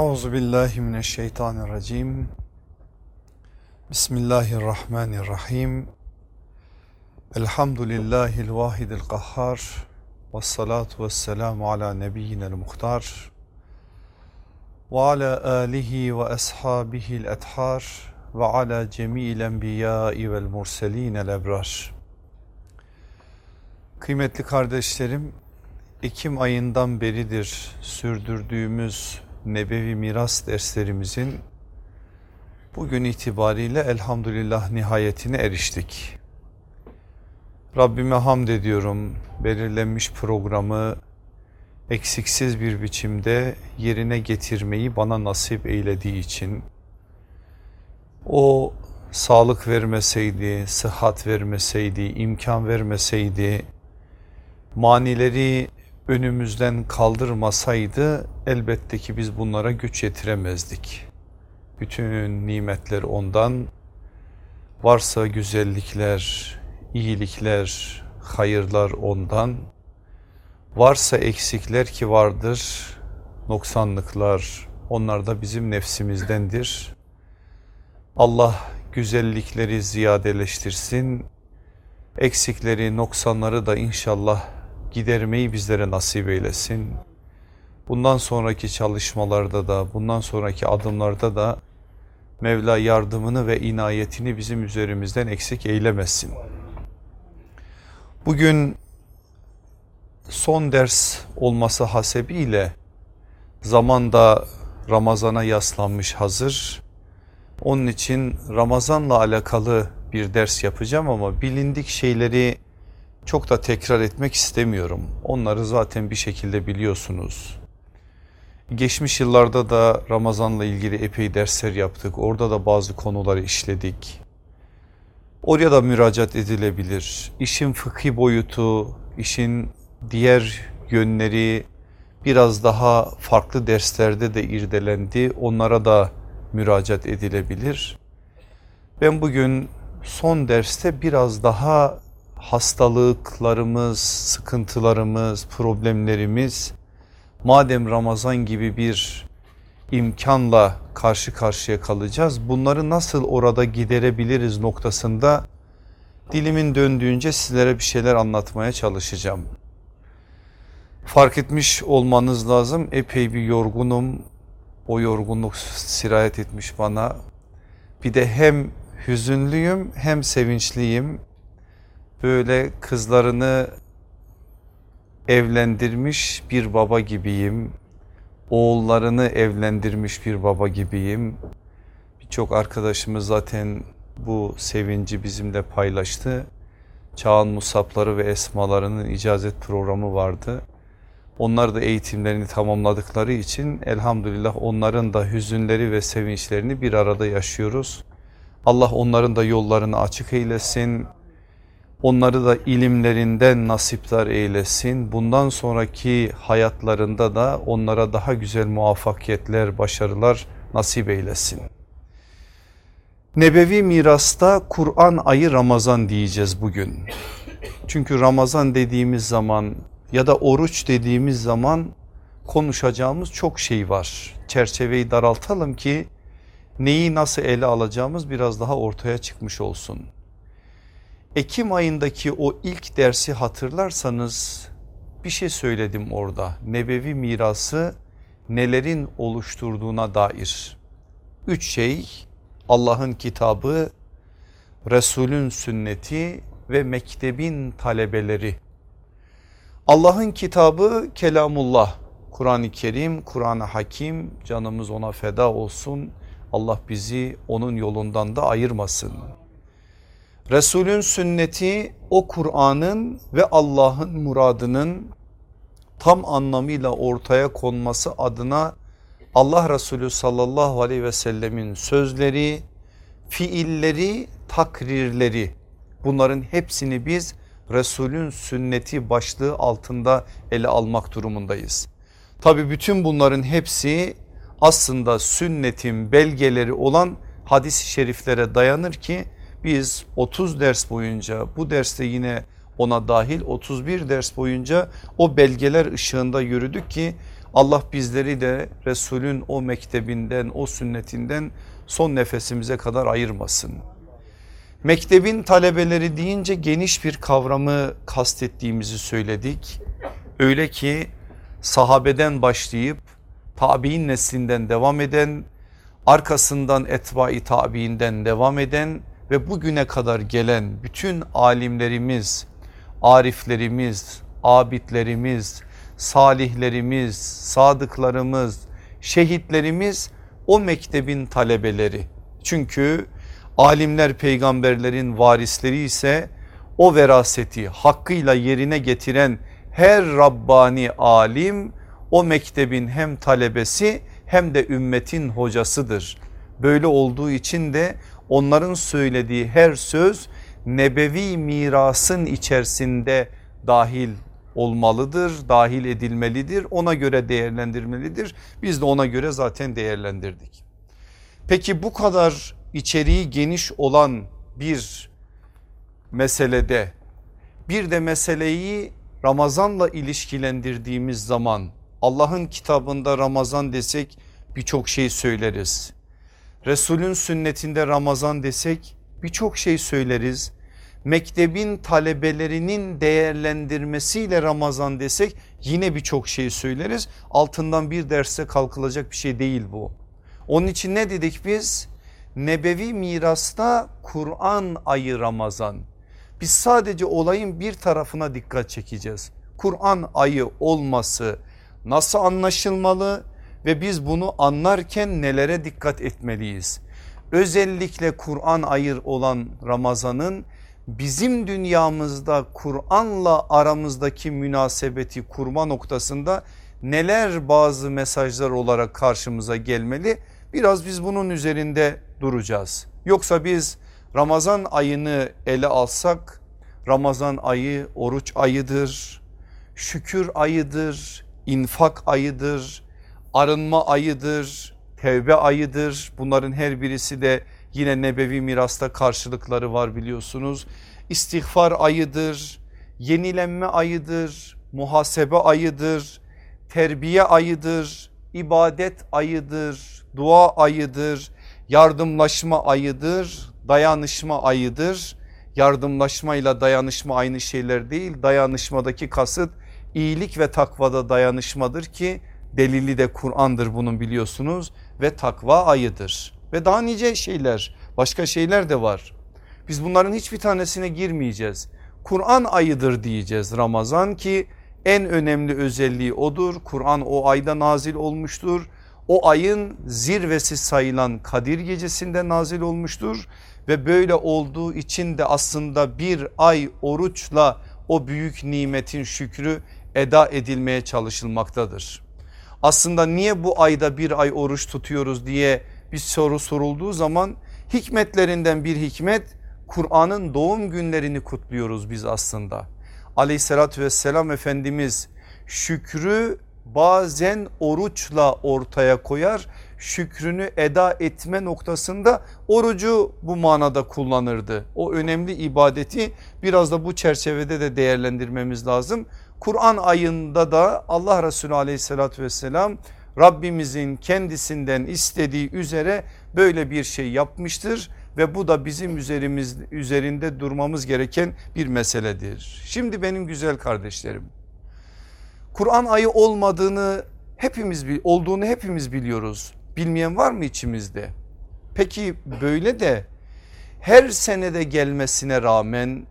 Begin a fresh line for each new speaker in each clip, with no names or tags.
Euzu billahi mineşşeytanirracim. Bismillahirrahmanirrahim. Elhamdülillahil vahidil kahhar. Ve salatu ve selamu ala nebiyyinel muhtar. Ve ala alihi ve ashabihil ethar. Ve ala cemil enbiyai vel murselinel ebrar. Kıymetli kardeşlerim, Ekim ayından beridir sürdürdüğümüz Nebevi Miras derslerimizin bugün itibariyle elhamdülillah nihayetine eriştik. Rabbime hamd ediyorum belirlenmiş programı eksiksiz bir biçimde yerine getirmeyi bana nasip eylediği için. O sağlık vermeseydi, sıhhat vermeseydi, imkan vermeseydi, manileri önümüzden kaldırmasaydı elbette ki biz bunlara güç yetiremezdik. Bütün nimetler ondan, varsa güzellikler, iyilikler, hayırlar ondan, varsa eksikler ki vardır, noksanlıklar onlar da bizim nefsimizdendir. Allah güzellikleri ziyadeleştirsin, eksikleri, noksanları da inşallah gidermeyi bizlere nasip eylesin. Bundan sonraki çalışmalarda da bundan sonraki adımlarda da Mevla yardımını ve inayetini bizim üzerimizden eksik eylemesin. Bugün son ders olması hasebiyle zamanda Ramazan'a yaslanmış hazır. Onun için Ramazan'la alakalı bir ders yapacağım ama bilindik şeyleri çok da tekrar etmek istemiyorum. Onları zaten bir şekilde biliyorsunuz. Geçmiş yıllarda da Ramazan'la ilgili epey dersler yaptık. Orada da bazı konuları işledik. Oraya da müracaat edilebilir. İşin fıkhi boyutu, işin diğer yönleri biraz daha farklı derslerde de irdelendi. Onlara da müracaat edilebilir. Ben bugün son derste biraz daha hastalıklarımız, sıkıntılarımız, problemlerimiz madem Ramazan gibi bir imkanla karşı karşıya kalacağız bunları nasıl orada giderebiliriz noktasında dilimin döndüğünce sizlere bir şeyler anlatmaya çalışacağım. Fark etmiş olmanız lazım. Epey bir yorgunum. O yorgunluk sirayet etmiş bana. Bir de hem hüzünlüyüm hem sevinçliyim böyle kızlarını evlendirmiş bir baba gibiyim. Oğullarını evlendirmiş bir baba gibiyim. Birçok arkadaşımız zaten bu sevinci bizimle paylaştı. Çağın musapları ve esmalarının icazet programı vardı. Onlar da eğitimlerini tamamladıkları için elhamdülillah onların da hüzünleri ve sevinçlerini bir arada yaşıyoruz. Allah onların da yollarını açık eylesin Onları da ilimlerinden nasipler eylesin. Bundan sonraki hayatlarında da onlara daha güzel muvaffakiyetler, başarılar nasip eylesin. Nebevi mirasta Kur'an ayı Ramazan diyeceğiz bugün. Çünkü Ramazan dediğimiz zaman ya da oruç dediğimiz zaman konuşacağımız çok şey var. Çerçeveyi daraltalım ki neyi nasıl ele alacağımız biraz daha ortaya çıkmış olsun. Ekim ayındaki o ilk dersi hatırlarsanız bir şey söyledim orada. Nebevi mirası nelerin oluşturduğuna dair. Üç şey Allah'ın kitabı, Resulün sünneti ve mektebin talebeleri. Allah'ın kitabı kelamullah, Kur'an-ı Kerim, Kur'an-ı Hakim canımız ona feda olsun. Allah bizi onun yolundan da ayırmasın. Resulün sünneti o Kur'an'ın ve Allah'ın muradının tam anlamıyla ortaya konması adına Allah Resulü sallallahu aleyhi ve sellemin sözleri, fiilleri, takrirleri bunların hepsini biz Resulün sünneti başlığı altında ele almak durumundayız. Tabi bütün bunların hepsi aslında sünnetin belgeleri olan hadis-i şeriflere dayanır ki biz 30 ders boyunca bu derste yine ona dahil 31 ders boyunca o belgeler ışığında yürüdük ki Allah bizleri de Resulün o mektebinden o sünnetinden son nefesimize kadar ayırmasın. Mektebin talebeleri deyince geniş bir kavramı kastettiğimizi söyledik. Öyle ki sahabeden başlayıp tabi'in neslinden devam eden arkasından etbai tabiinden devam eden ve bugüne kadar gelen bütün alimlerimiz, ariflerimiz, abidlerimiz, salihlerimiz, sadıklarımız, şehitlerimiz o mektebin talebeleri. Çünkü alimler peygamberlerin varisleri ise o veraseti hakkıyla yerine getiren her Rabbani alim o mektebin hem talebesi hem de ümmetin hocasıdır. Böyle olduğu için de onların söylediği her söz nebevi mirasın içerisinde dahil olmalıdır, dahil edilmelidir. Ona göre değerlendirmelidir. Biz de ona göre zaten değerlendirdik. Peki bu kadar içeriği geniş olan bir meselede bir de meseleyi Ramazan'la ilişkilendirdiğimiz zaman Allah'ın kitabında Ramazan desek birçok şey söyleriz. Resulün sünnetinde Ramazan desek birçok şey söyleriz. Mektebin talebelerinin değerlendirmesiyle Ramazan desek yine birçok şey söyleriz. Altından bir derse kalkılacak bir şey değil bu. Onun için ne dedik biz? Nebevi mirasta Kur'an ayı Ramazan. Biz sadece olayın bir tarafına dikkat çekeceğiz. Kur'an ayı olması nasıl anlaşılmalı ve biz bunu anlarken nelere dikkat etmeliyiz? Özellikle Kur'an ayır olan Ramazan'ın bizim dünyamızda Kur'an'la aramızdaki münasebeti kurma noktasında neler bazı mesajlar olarak karşımıza gelmeli? Biraz biz bunun üzerinde duracağız. Yoksa biz Ramazan ayını ele alsak Ramazan ayı oruç ayıdır, şükür ayıdır, infak ayıdır, arınma ayıdır, tevbe ayıdır. Bunların her birisi de yine nebevi mirasta karşılıkları var biliyorsunuz. İstiğfar ayıdır, yenilenme ayıdır, muhasebe ayıdır, terbiye ayıdır, ibadet ayıdır, dua ayıdır, yardımlaşma ayıdır, dayanışma ayıdır. Yardımlaşma ile dayanışma aynı şeyler değil. Dayanışmadaki kasıt iyilik ve takvada dayanışmadır ki delili de Kur'an'dır bunun biliyorsunuz ve takva ayıdır. Ve daha nice şeyler başka şeyler de var. Biz bunların hiçbir tanesine girmeyeceğiz. Kur'an ayıdır diyeceğiz Ramazan ki en önemli özelliği odur. Kur'an o ayda nazil olmuştur. O ayın zirvesi sayılan Kadir gecesinde nazil olmuştur ve böyle olduğu için de aslında bir ay oruçla o büyük nimetin şükrü eda edilmeye çalışılmaktadır. Aslında niye bu ayda bir ay oruç tutuyoruz diye bir soru sorulduğu zaman hikmetlerinden bir hikmet Kur'an'ın doğum günlerini kutluyoruz biz aslında. Aleyhissalatü vesselam Efendimiz şükrü bazen oruçla ortaya koyar şükrünü eda etme noktasında orucu bu manada kullanırdı. O önemli ibadeti biraz da bu çerçevede de değerlendirmemiz lazım. Kur'an ayında da Allah Resulü aleyhissalatü vesselam Rabbimizin kendisinden istediği üzere böyle bir şey yapmıştır ve bu da bizim üzerimiz üzerinde durmamız gereken bir meseledir. Şimdi benim güzel kardeşlerim Kur'an ayı olmadığını hepimiz olduğunu hepimiz biliyoruz. Bilmeyen var mı içimizde? Peki böyle de her senede gelmesine rağmen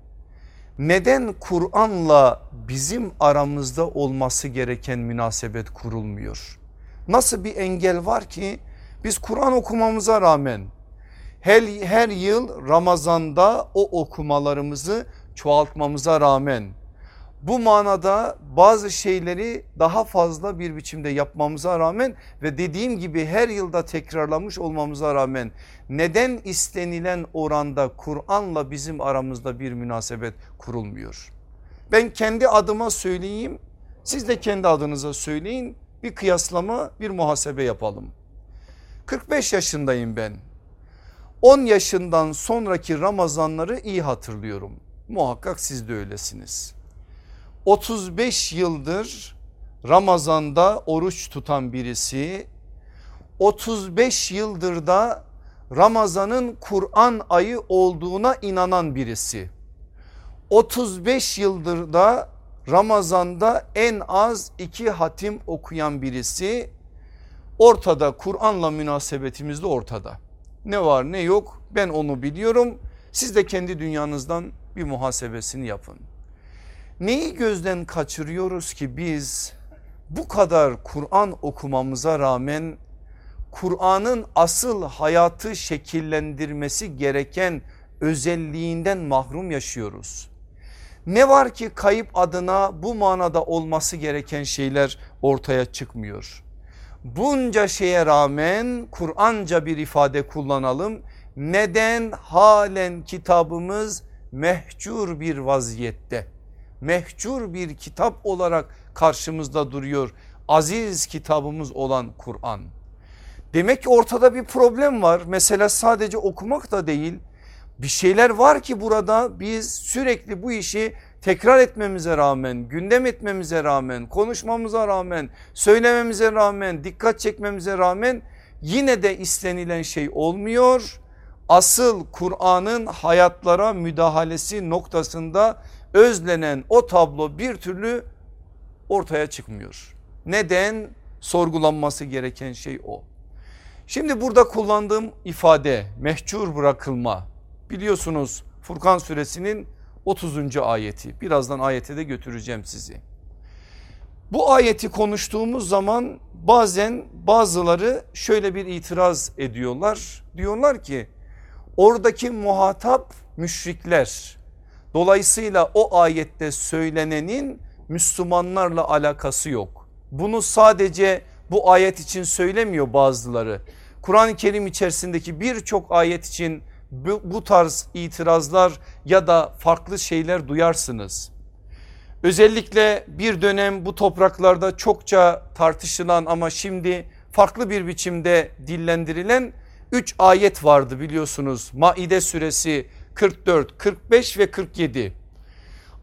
neden Kur'an'la bizim aramızda olması gereken münasebet kurulmuyor? Nasıl bir engel var ki biz Kur'an okumamıza rağmen her, her yıl Ramazan'da o okumalarımızı çoğaltmamıza rağmen bu manada bazı şeyleri daha fazla bir biçimde yapmamıza rağmen ve dediğim gibi her yılda tekrarlamış olmamıza rağmen neden istenilen oranda Kur'an'la bizim aramızda bir münasebet kurulmuyor? Ben kendi adıma söyleyeyim siz de kendi adınıza söyleyin bir kıyaslama bir muhasebe yapalım. 45 yaşındayım ben 10 yaşından sonraki Ramazanları iyi hatırlıyorum muhakkak siz de öylesiniz. 35 yıldır Ramazan'da oruç tutan birisi 35 yıldır da Ramazan'ın Kur'an ayı olduğuna inanan birisi. 35 yıldır da Ramazan'da en az iki hatim okuyan birisi ortada Kur'an'la münasebetimiz de ortada. Ne var ne yok ben onu biliyorum. Siz de kendi dünyanızdan bir muhasebesini yapın. Neyi gözden kaçırıyoruz ki biz bu kadar Kur'an okumamıza rağmen Kur'an'ın asıl hayatı şekillendirmesi gereken özelliğinden mahrum yaşıyoruz. Ne var ki kayıp adına bu manada olması gereken şeyler ortaya çıkmıyor. Bunca şeye rağmen Kur'anca bir ifade kullanalım. Neden halen kitabımız mehcur bir vaziyette? Mehcur bir kitap olarak karşımızda duruyor. Aziz kitabımız olan Kur'an. Demek ki ortada bir problem var. Mesela sadece okumak da değil. Bir şeyler var ki burada biz sürekli bu işi tekrar etmemize rağmen, gündem etmemize rağmen, konuşmamıza rağmen, söylememize rağmen, dikkat çekmemize rağmen yine de istenilen şey olmuyor. Asıl Kur'an'ın hayatlara müdahalesi noktasında özlenen o tablo bir türlü ortaya çıkmıyor. Neden? Sorgulanması gereken şey o. Şimdi burada kullandığım ifade mehcur bırakılma biliyorsunuz Furkan suresinin 30. ayeti birazdan ayete de götüreceğim sizi. Bu ayeti konuştuğumuz zaman bazen bazıları şöyle bir itiraz ediyorlar. Diyorlar ki oradaki muhatap müşrikler. Dolayısıyla o ayette söylenenin Müslümanlarla alakası yok. Bunu sadece bu ayet için söylemiyor bazıları. Kur'an-ı Kerim içerisindeki birçok ayet için bu, bu tarz itirazlar ya da farklı şeyler duyarsınız. Özellikle bir dönem bu topraklarda çokça tartışılan ama şimdi farklı bir biçimde dillendirilen 3 ayet vardı biliyorsunuz. Maide suresi 44, 45 ve 47.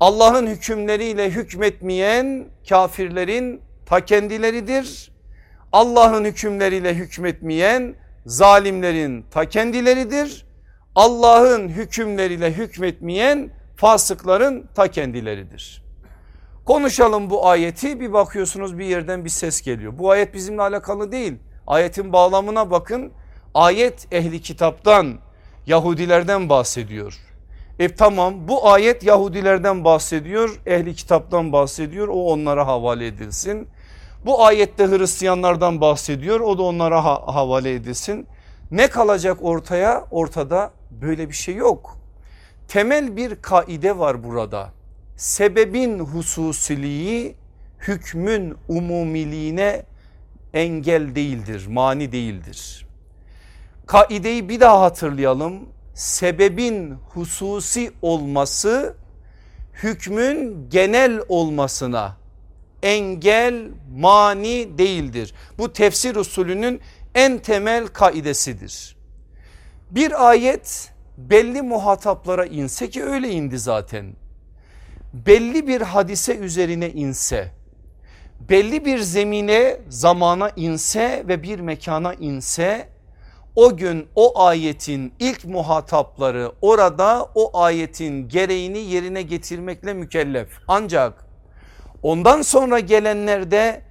Allah'ın hükümleriyle hükmetmeyen kafirlerin ta kendileridir. Allah'ın hükümleriyle hükmetmeyen zalimlerin ta kendileridir. Allah'ın hükümleriyle hükmetmeyen fasıkların ta kendileridir. Konuşalım bu ayeti bir bakıyorsunuz bir yerden bir ses geliyor. Bu ayet bizimle alakalı değil. Ayetin bağlamına bakın. Ayet ehli kitaptan Yahudilerden bahsediyor. E tamam bu ayet Yahudilerden bahsediyor, ehli kitaptan bahsediyor o onlara havale edilsin. Bu ayette Hristiyanlardan bahsediyor o da onlara ha havale edilsin. Ne kalacak ortaya? Ortada böyle bir şey yok. Temel bir kaide var burada. Sebebin hususiliği hükmün umumiliğine engel değildir, mani değildir. Kaideyi bir daha hatırlayalım sebebin hususi olması hükmün genel olmasına engel mani değildir. Bu tefsir usulünün en temel kaidesidir. Bir ayet belli muhataplara inse ki öyle indi zaten. Belli bir hadise üzerine inse, belli bir zemine zamana inse ve bir mekana inse o gün o ayetin ilk muhatapları orada o ayetin gereğini yerine getirmekle mükellef. Ancak ondan sonra gelenler de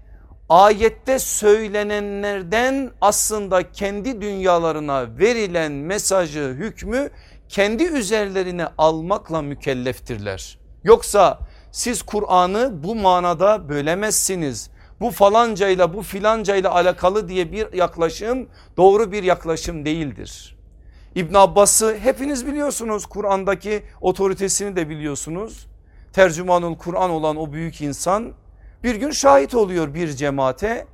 ayette söylenenlerden aslında kendi dünyalarına verilen mesajı hükmü kendi üzerlerine almakla mükelleftirler. Yoksa siz Kur'an'ı bu manada bölemezsiniz bu falancayla bu filancayla alakalı diye bir yaklaşım doğru bir yaklaşım değildir. İbn Abbas'ı hepiniz biliyorsunuz Kur'an'daki otoritesini de biliyorsunuz. Tercümanul Kur'an olan o büyük insan bir gün şahit oluyor bir cemaate.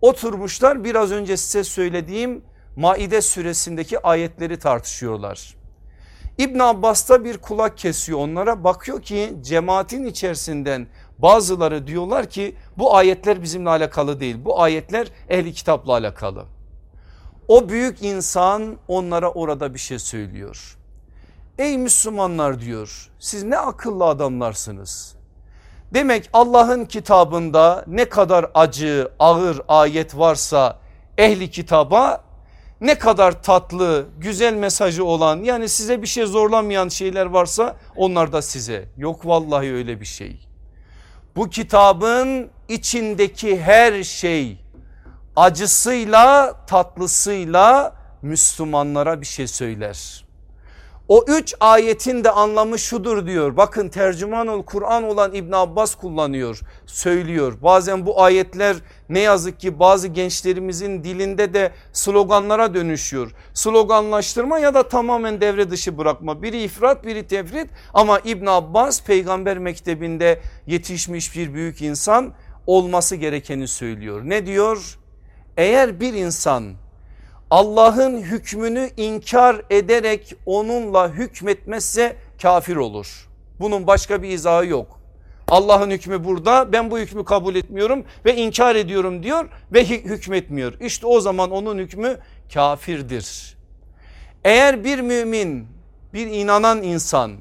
Oturmuşlar biraz önce size söylediğim Maide suresindeki ayetleri tartışıyorlar. İbn Abbas da bir kulak kesiyor onlara bakıyor ki cemaatin içerisinden bazıları diyorlar ki bu ayetler bizimle alakalı değil bu ayetler ehli kitapla alakalı. O büyük insan onlara orada bir şey söylüyor. Ey Müslümanlar diyor siz ne akıllı adamlarsınız. Demek Allah'ın kitabında ne kadar acı ağır ayet varsa ehli kitaba ne kadar tatlı güzel mesajı olan yani size bir şey zorlamayan şeyler varsa onlar da size. Yok vallahi öyle bir şey. Bu kitabın içindeki her şey acısıyla tatlısıyla Müslümanlara bir şey söyler. O üç ayetin de anlamı şudur diyor. Bakın tercüman ol Kur'an olan İbn Abbas kullanıyor, söylüyor. Bazen bu ayetler ne yazık ki bazı gençlerimizin dilinde de sloganlara dönüşüyor. Sloganlaştırma ya da tamamen devre dışı bırakma. Biri ifrat biri tefrit ama İbn Abbas peygamber mektebinde yetişmiş bir büyük insan olması gerekeni söylüyor. Ne diyor? Eğer bir insan Allah'ın hükmünü inkar ederek onunla hükmetmezse kafir olur. Bunun başka bir izahı yok. Allah'ın hükmü burada ben bu hükmü kabul etmiyorum ve inkar ediyorum diyor ve hükmetmiyor. İşte o zaman onun hükmü kafirdir. Eğer bir mümin bir inanan insan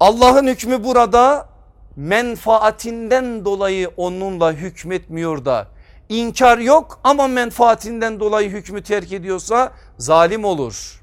Allah'ın hükmü burada menfaatinden dolayı onunla hükmetmiyor da İnkar yok ama menfaatinden dolayı hükmü terk ediyorsa zalim olur.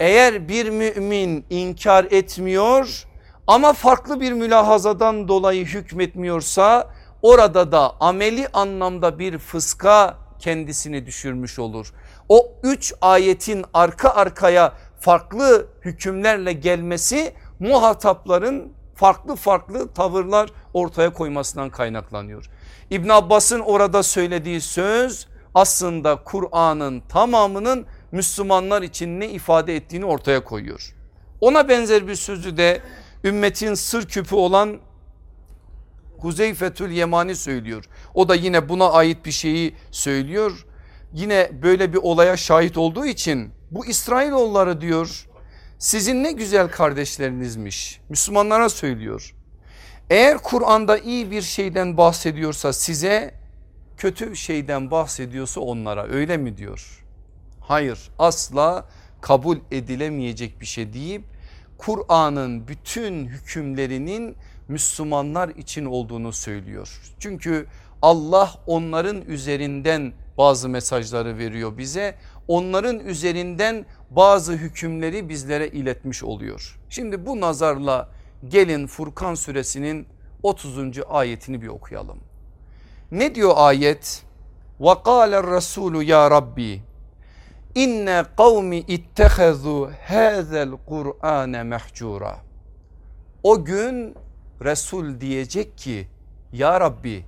Eğer bir mümin inkar etmiyor ama farklı bir mülahazadan dolayı hükmetmiyorsa orada da ameli anlamda bir fıska kendisini düşürmüş olur. O üç ayetin arka arkaya farklı hükümlerle gelmesi muhatapların farklı farklı tavırlar ortaya koymasından kaynaklanıyor. İbn Abbas'ın orada söylediği söz aslında Kur'an'ın tamamının Müslümanlar için ne ifade ettiğini ortaya koyuyor. Ona benzer bir sözü de ümmetin sır küpü olan Huzeyfetül Yemani söylüyor. O da yine buna ait bir şeyi söylüyor. Yine böyle bir olaya şahit olduğu için bu İsrailoğulları diyor sizin ne güzel kardeşlerinizmiş. Müslümanlara söylüyor. Eğer Kur'an'da iyi bir şeyden bahsediyorsa size kötü şeyden bahsediyorsa onlara öyle mi diyor? Hayır asla kabul edilemeyecek bir şey deyip Kur'an'ın bütün hükümlerinin Müslümanlar için olduğunu söylüyor. Çünkü Allah onların üzerinden bazı mesajları veriyor bize. Onların üzerinden bazı hükümleri bizlere iletmiş oluyor. Şimdi bu nazarla gelin Furkan suresinin 30. ayetini bir okuyalım. Ne diyor ayet? Ve kâle Resulü ya Rabbi inne kavmi ittehezu hazel Kur'ane mehcura. O gün Resul diyecek ki ya Rabbi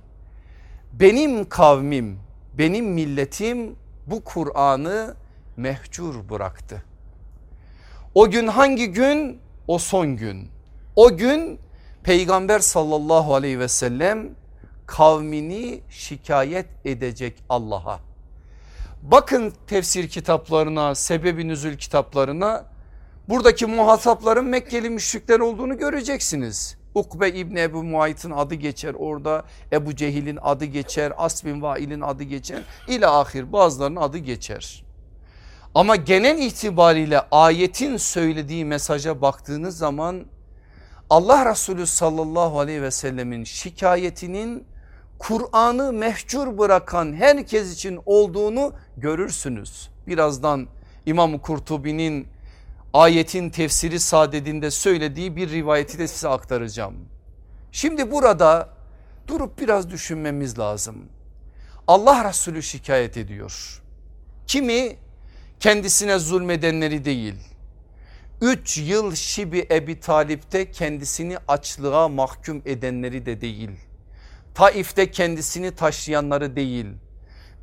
benim kavmim benim milletim bu Kur'an'ı mehcur bıraktı. O gün hangi gün? O son gün. O gün peygamber sallallahu aleyhi ve sellem kavmini şikayet edecek Allah'a. Bakın tefsir kitaplarına, sebebi nüzül kitaplarına buradaki muhatapların Mekkeli müşrikler olduğunu göreceksiniz. Ukbe İbni Ebu Muayt'ın adı geçer orada Ebu Cehil'in adı geçer As bin Vail'in adı geçer ile ahir bazılarının adı geçer. Ama genel itibariyle ayetin söylediği mesaja baktığınız zaman Allah Resulü sallallahu aleyhi ve sellemin şikayetinin Kur'an'ı mehcur bırakan herkes için olduğunu görürsünüz. Birazdan İmam Kurtubi'nin ayetin tefsiri sadedinde söylediği bir rivayeti de size aktaracağım. Şimdi burada durup biraz düşünmemiz lazım. Allah Resulü şikayet ediyor. Kimi kendisine zulmedenleri değil 3 yıl Şibi Ebi Talip'te kendisini açlığa mahkum edenleri de değil. Taif'te kendisini taşıyanları değil.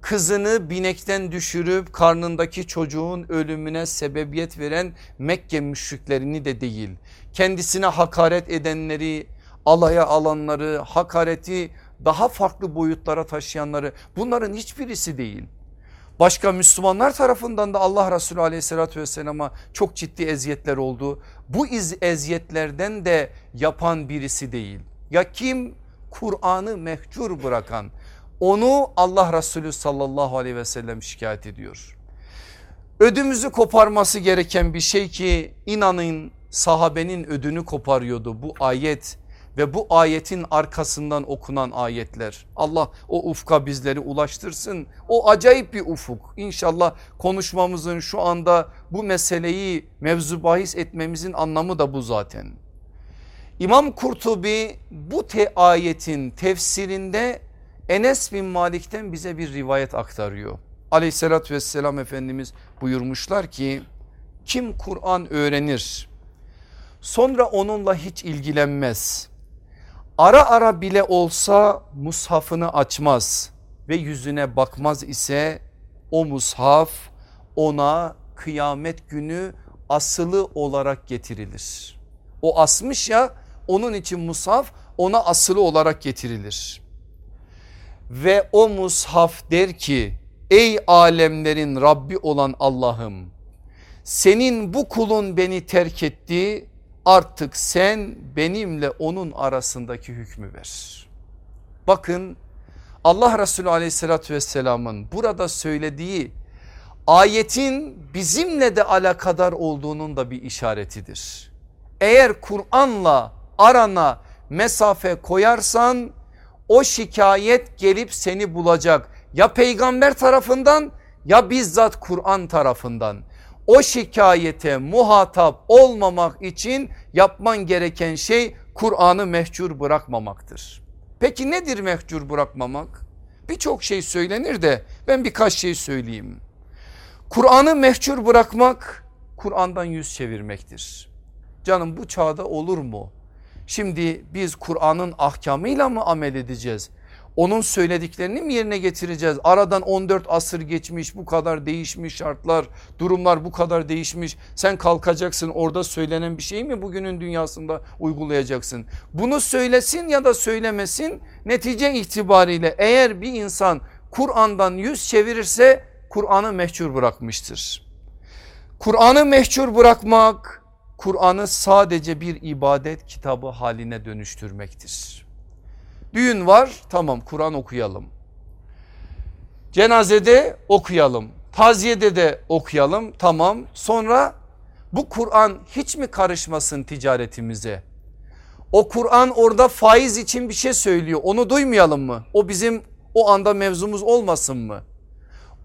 Kızını binekten düşürüp karnındaki çocuğun ölümüne sebebiyet veren Mekke müşriklerini de değil. Kendisine hakaret edenleri, alaya alanları, hakareti daha farklı boyutlara taşıyanları bunların hiçbirisi değil. Başka Müslümanlar tarafından da Allah Resulü aleyhissalatü vesselama çok ciddi eziyetler oldu. Bu iz eziyetlerden de yapan birisi değil. Ya kim? Kur'an'ı mehcur bırakan onu Allah Resulü sallallahu aleyhi ve sellem şikayet ediyor. Ödümüzü koparması gereken bir şey ki inanın sahabenin ödünü koparıyordu bu ayet ve bu ayetin arkasından okunan ayetler. Allah o ufka bizleri ulaştırsın. O acayip bir ufuk. İnşallah konuşmamızın şu anda bu meseleyi mevzu bahis etmemizin anlamı da bu zaten. İmam Kurtubi bu te ayetin tefsirinde Enes bin Malik'ten bize bir rivayet aktarıyor. Aleyhissalatü vesselam Efendimiz buyurmuşlar ki kim Kur'an öğrenir sonra onunla hiç ilgilenmez ara ara bile olsa mushafını açmaz ve yüzüne bakmaz ise o mushaf ona kıyamet günü asılı olarak getirilir. O asmış ya onun için mushaf ona asılı olarak getirilir. Ve o mushaf der ki ey alemlerin Rabbi olan Allah'ım senin bu kulun beni terk etti artık sen benimle onun arasındaki hükmü ver. Bakın Allah Resulü aleyhissalatü vesselamın burada söylediği ayetin bizimle de alakadar olduğunun da bir işaretidir. Eğer Kur'an'la arana mesafe koyarsan o şikayet gelip seni bulacak. Ya peygamber tarafından ya bizzat Kur'an tarafından. O şikayete muhatap olmamak için yapman gereken şey Kur'an'ı mehcur bırakmamaktır. Peki nedir mehcur bırakmamak? Birçok şey söylenir de ben birkaç şey söyleyeyim. Kur'an'ı mehcur bırakmak Kur'an'dan yüz çevirmektir. Canım bu çağda olur mu? Şimdi biz Kur'an'ın ahkamıyla mı amel edeceğiz? Onun söylediklerini mi yerine getireceğiz? Aradan 14 asır geçmiş bu kadar değişmiş şartlar durumlar bu kadar değişmiş. Sen kalkacaksın orada söylenen bir şey mi bugünün dünyasında uygulayacaksın? Bunu söylesin ya da söylemesin netice itibariyle eğer bir insan Kur'an'dan yüz çevirirse Kur'an'ı mehcur bırakmıştır. Kur'an'ı mehcur bırakmak Kur'an'ı sadece bir ibadet kitabı haline dönüştürmektir. Düğün var tamam Kur'an okuyalım. Cenazede okuyalım. Taziyede de okuyalım tamam. Sonra bu Kur'an hiç mi karışmasın ticaretimize? O Kur'an orada faiz için bir şey söylüyor. Onu duymayalım mı? O bizim o anda mevzumuz olmasın mı?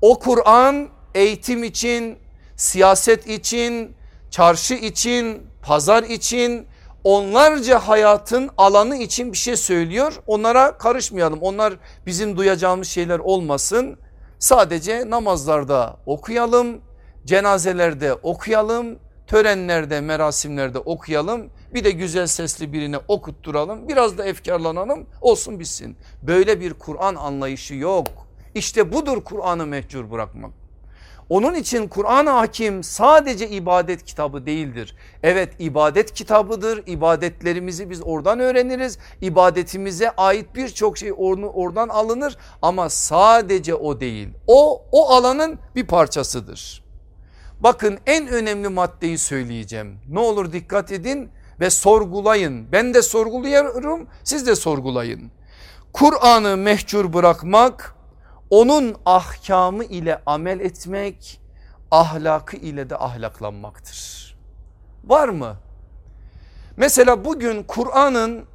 O Kur'an eğitim için, siyaset için, çarşı için, pazar için, onlarca hayatın alanı için bir şey söylüyor. Onlara karışmayalım. Onlar bizim duyacağımız şeyler olmasın. Sadece namazlarda okuyalım, cenazelerde okuyalım, törenlerde, merasimlerde okuyalım. Bir de güzel sesli birine okutturalım. Biraz da efkarlanalım olsun bitsin. Böyle bir Kur'an anlayışı yok. İşte budur Kur'an'ı mehcur bırakmak. Onun için Kur'an-ı Hakim sadece ibadet kitabı değildir. Evet ibadet kitabıdır. İbadetlerimizi biz oradan öğreniriz. İbadetimize ait birçok şey oradan alınır ama sadece o değil. O o alanın bir parçasıdır. Bakın en önemli maddeyi söyleyeceğim. Ne olur dikkat edin ve sorgulayın. Ben de sorguluyorum siz de sorgulayın. Kur'an'ı mehcur bırakmak onun ahkamı ile amel etmek ahlakı ile de ahlaklanmaktır. Var mı? Mesela bugün Kur'an'ın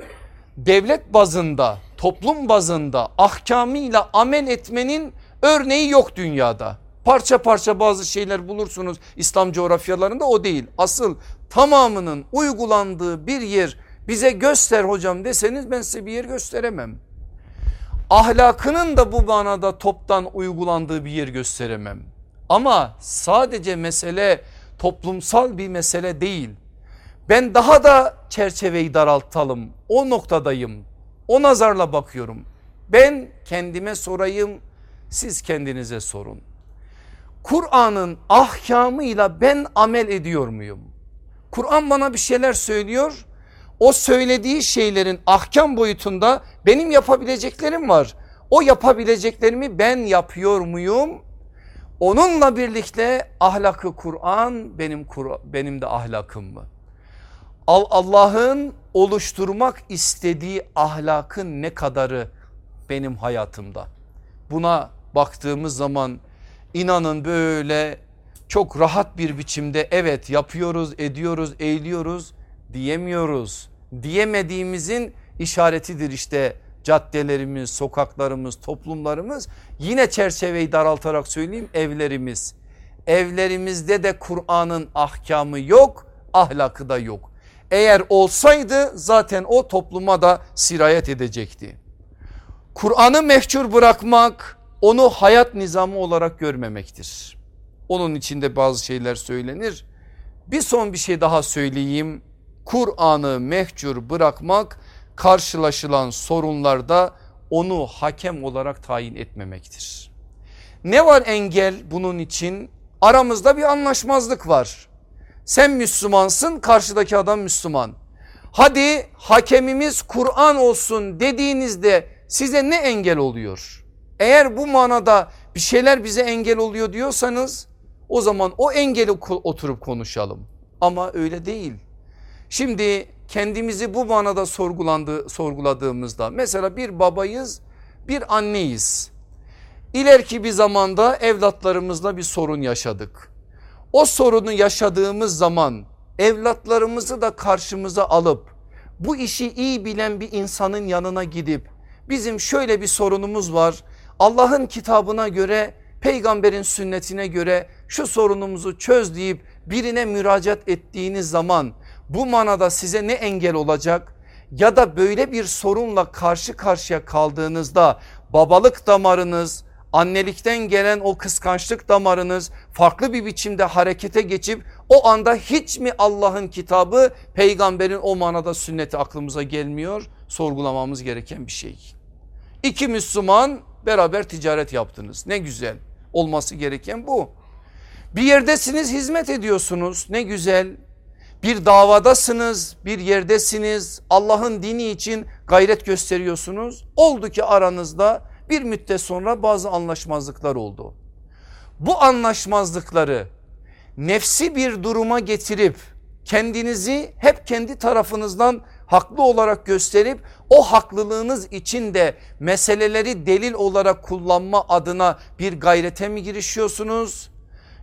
devlet bazında toplum bazında ahkamıyla amel etmenin örneği yok dünyada. Parça parça bazı şeyler bulursunuz İslam coğrafyalarında o değil. Asıl tamamının uygulandığı bir yer bize göster hocam deseniz ben size bir yer gösteremem ahlakının da bu manada toptan uygulandığı bir yer gösteremem. Ama sadece mesele toplumsal bir mesele değil. Ben daha da çerçeveyi daraltalım. O noktadayım. O nazarla bakıyorum. Ben kendime sorayım. Siz kendinize sorun. Kur'an'ın ahkamıyla ben amel ediyor muyum? Kur'an bana bir şeyler söylüyor o söylediği şeylerin ahkam boyutunda benim yapabileceklerim var. O yapabileceklerimi ben yapıyor muyum? Onunla birlikte ahlakı Kur'an benim benim de ahlakım mı? Allah'ın oluşturmak istediği ahlakın ne kadarı benim hayatımda? Buna baktığımız zaman inanın böyle çok rahat bir biçimde evet yapıyoruz, ediyoruz, eğiliyoruz diyemiyoruz. Diyemediğimizin işaretidir işte caddelerimiz, sokaklarımız, toplumlarımız. Yine çerçeveyi daraltarak söyleyeyim evlerimiz. Evlerimizde de Kur'an'ın ahkamı yok, ahlakı da yok. Eğer olsaydı zaten o topluma da sirayet edecekti. Kur'an'ı mehcur bırakmak onu hayat nizamı olarak görmemektir. Onun içinde bazı şeyler söylenir. Bir son bir şey daha söyleyeyim. Kur'an'ı mehcur bırakmak karşılaşılan sorunlarda onu hakem olarak tayin etmemektir. Ne var engel bunun için? Aramızda bir anlaşmazlık var. Sen Müslümansın karşıdaki adam Müslüman. Hadi hakemimiz Kur'an olsun dediğinizde size ne engel oluyor? Eğer bu manada bir şeyler bize engel oluyor diyorsanız o zaman o engeli oturup konuşalım. Ama öyle değil. Şimdi kendimizi bu manada sorgulandı, sorguladığımızda mesela bir babayız bir anneyiz. İleriki bir zamanda evlatlarımızla bir sorun yaşadık. O sorunu yaşadığımız zaman evlatlarımızı da karşımıza alıp bu işi iyi bilen bir insanın yanına gidip bizim şöyle bir sorunumuz var. Allah'ın kitabına göre peygamberin sünnetine göre şu sorunumuzu çöz deyip birine müracaat ettiğiniz zaman bu manada size ne engel olacak? Ya da böyle bir sorunla karşı karşıya kaldığınızda babalık damarınız, annelikten gelen o kıskançlık damarınız farklı bir biçimde harekete geçip o anda hiç mi Allah'ın kitabı peygamberin o manada sünneti aklımıza gelmiyor? Sorgulamamız gereken bir şey. İki Müslüman beraber ticaret yaptınız ne güzel olması gereken bu. Bir yerdesiniz hizmet ediyorsunuz ne güzel bir davadasınız bir yerdesiniz Allah'ın dini için gayret gösteriyorsunuz. Oldu ki aranızda bir müddet sonra bazı anlaşmazlıklar oldu. Bu anlaşmazlıkları nefsi bir duruma getirip kendinizi hep kendi tarafınızdan haklı olarak gösterip o haklılığınız için de meseleleri delil olarak kullanma adına bir gayrete mi girişiyorsunuz?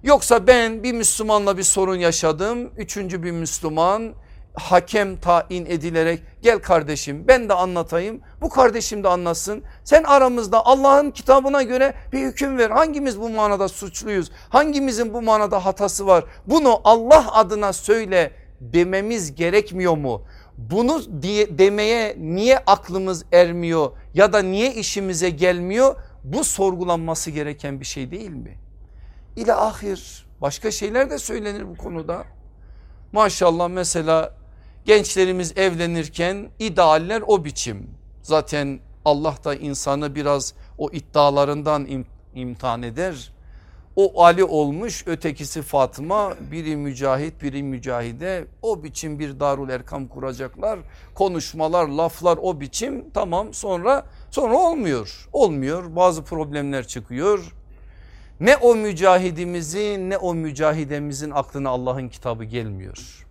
Yoksa ben bir Müslümanla bir sorun yaşadım. Üçüncü bir Müslüman hakem tayin edilerek gel kardeşim ben de anlatayım. Bu kardeşim de anlatsın. Sen aramızda Allah'ın kitabına göre bir hüküm ver. Hangimiz bu manada suçluyuz? Hangimizin bu manada hatası var? Bunu Allah adına söyle dememiz gerekmiyor mu? Bunu diye, demeye niye aklımız ermiyor ya da niye işimize gelmiyor? Bu sorgulanması gereken bir şey değil mi? İle ahir başka şeyler de söylenir bu konuda. Maşallah mesela gençlerimiz evlenirken idealler o biçim. Zaten Allah da insanı biraz o iddialarından im imtihan eder. O Ali olmuş ötekisi Fatıma biri mücahit biri mücahide o biçim bir darul erkam kuracaklar. Konuşmalar laflar o biçim tamam sonra sonra olmuyor olmuyor bazı problemler çıkıyor. Ne o mücahidimizin ne o mücahidemizin aklına Allah'ın kitabı gelmiyor.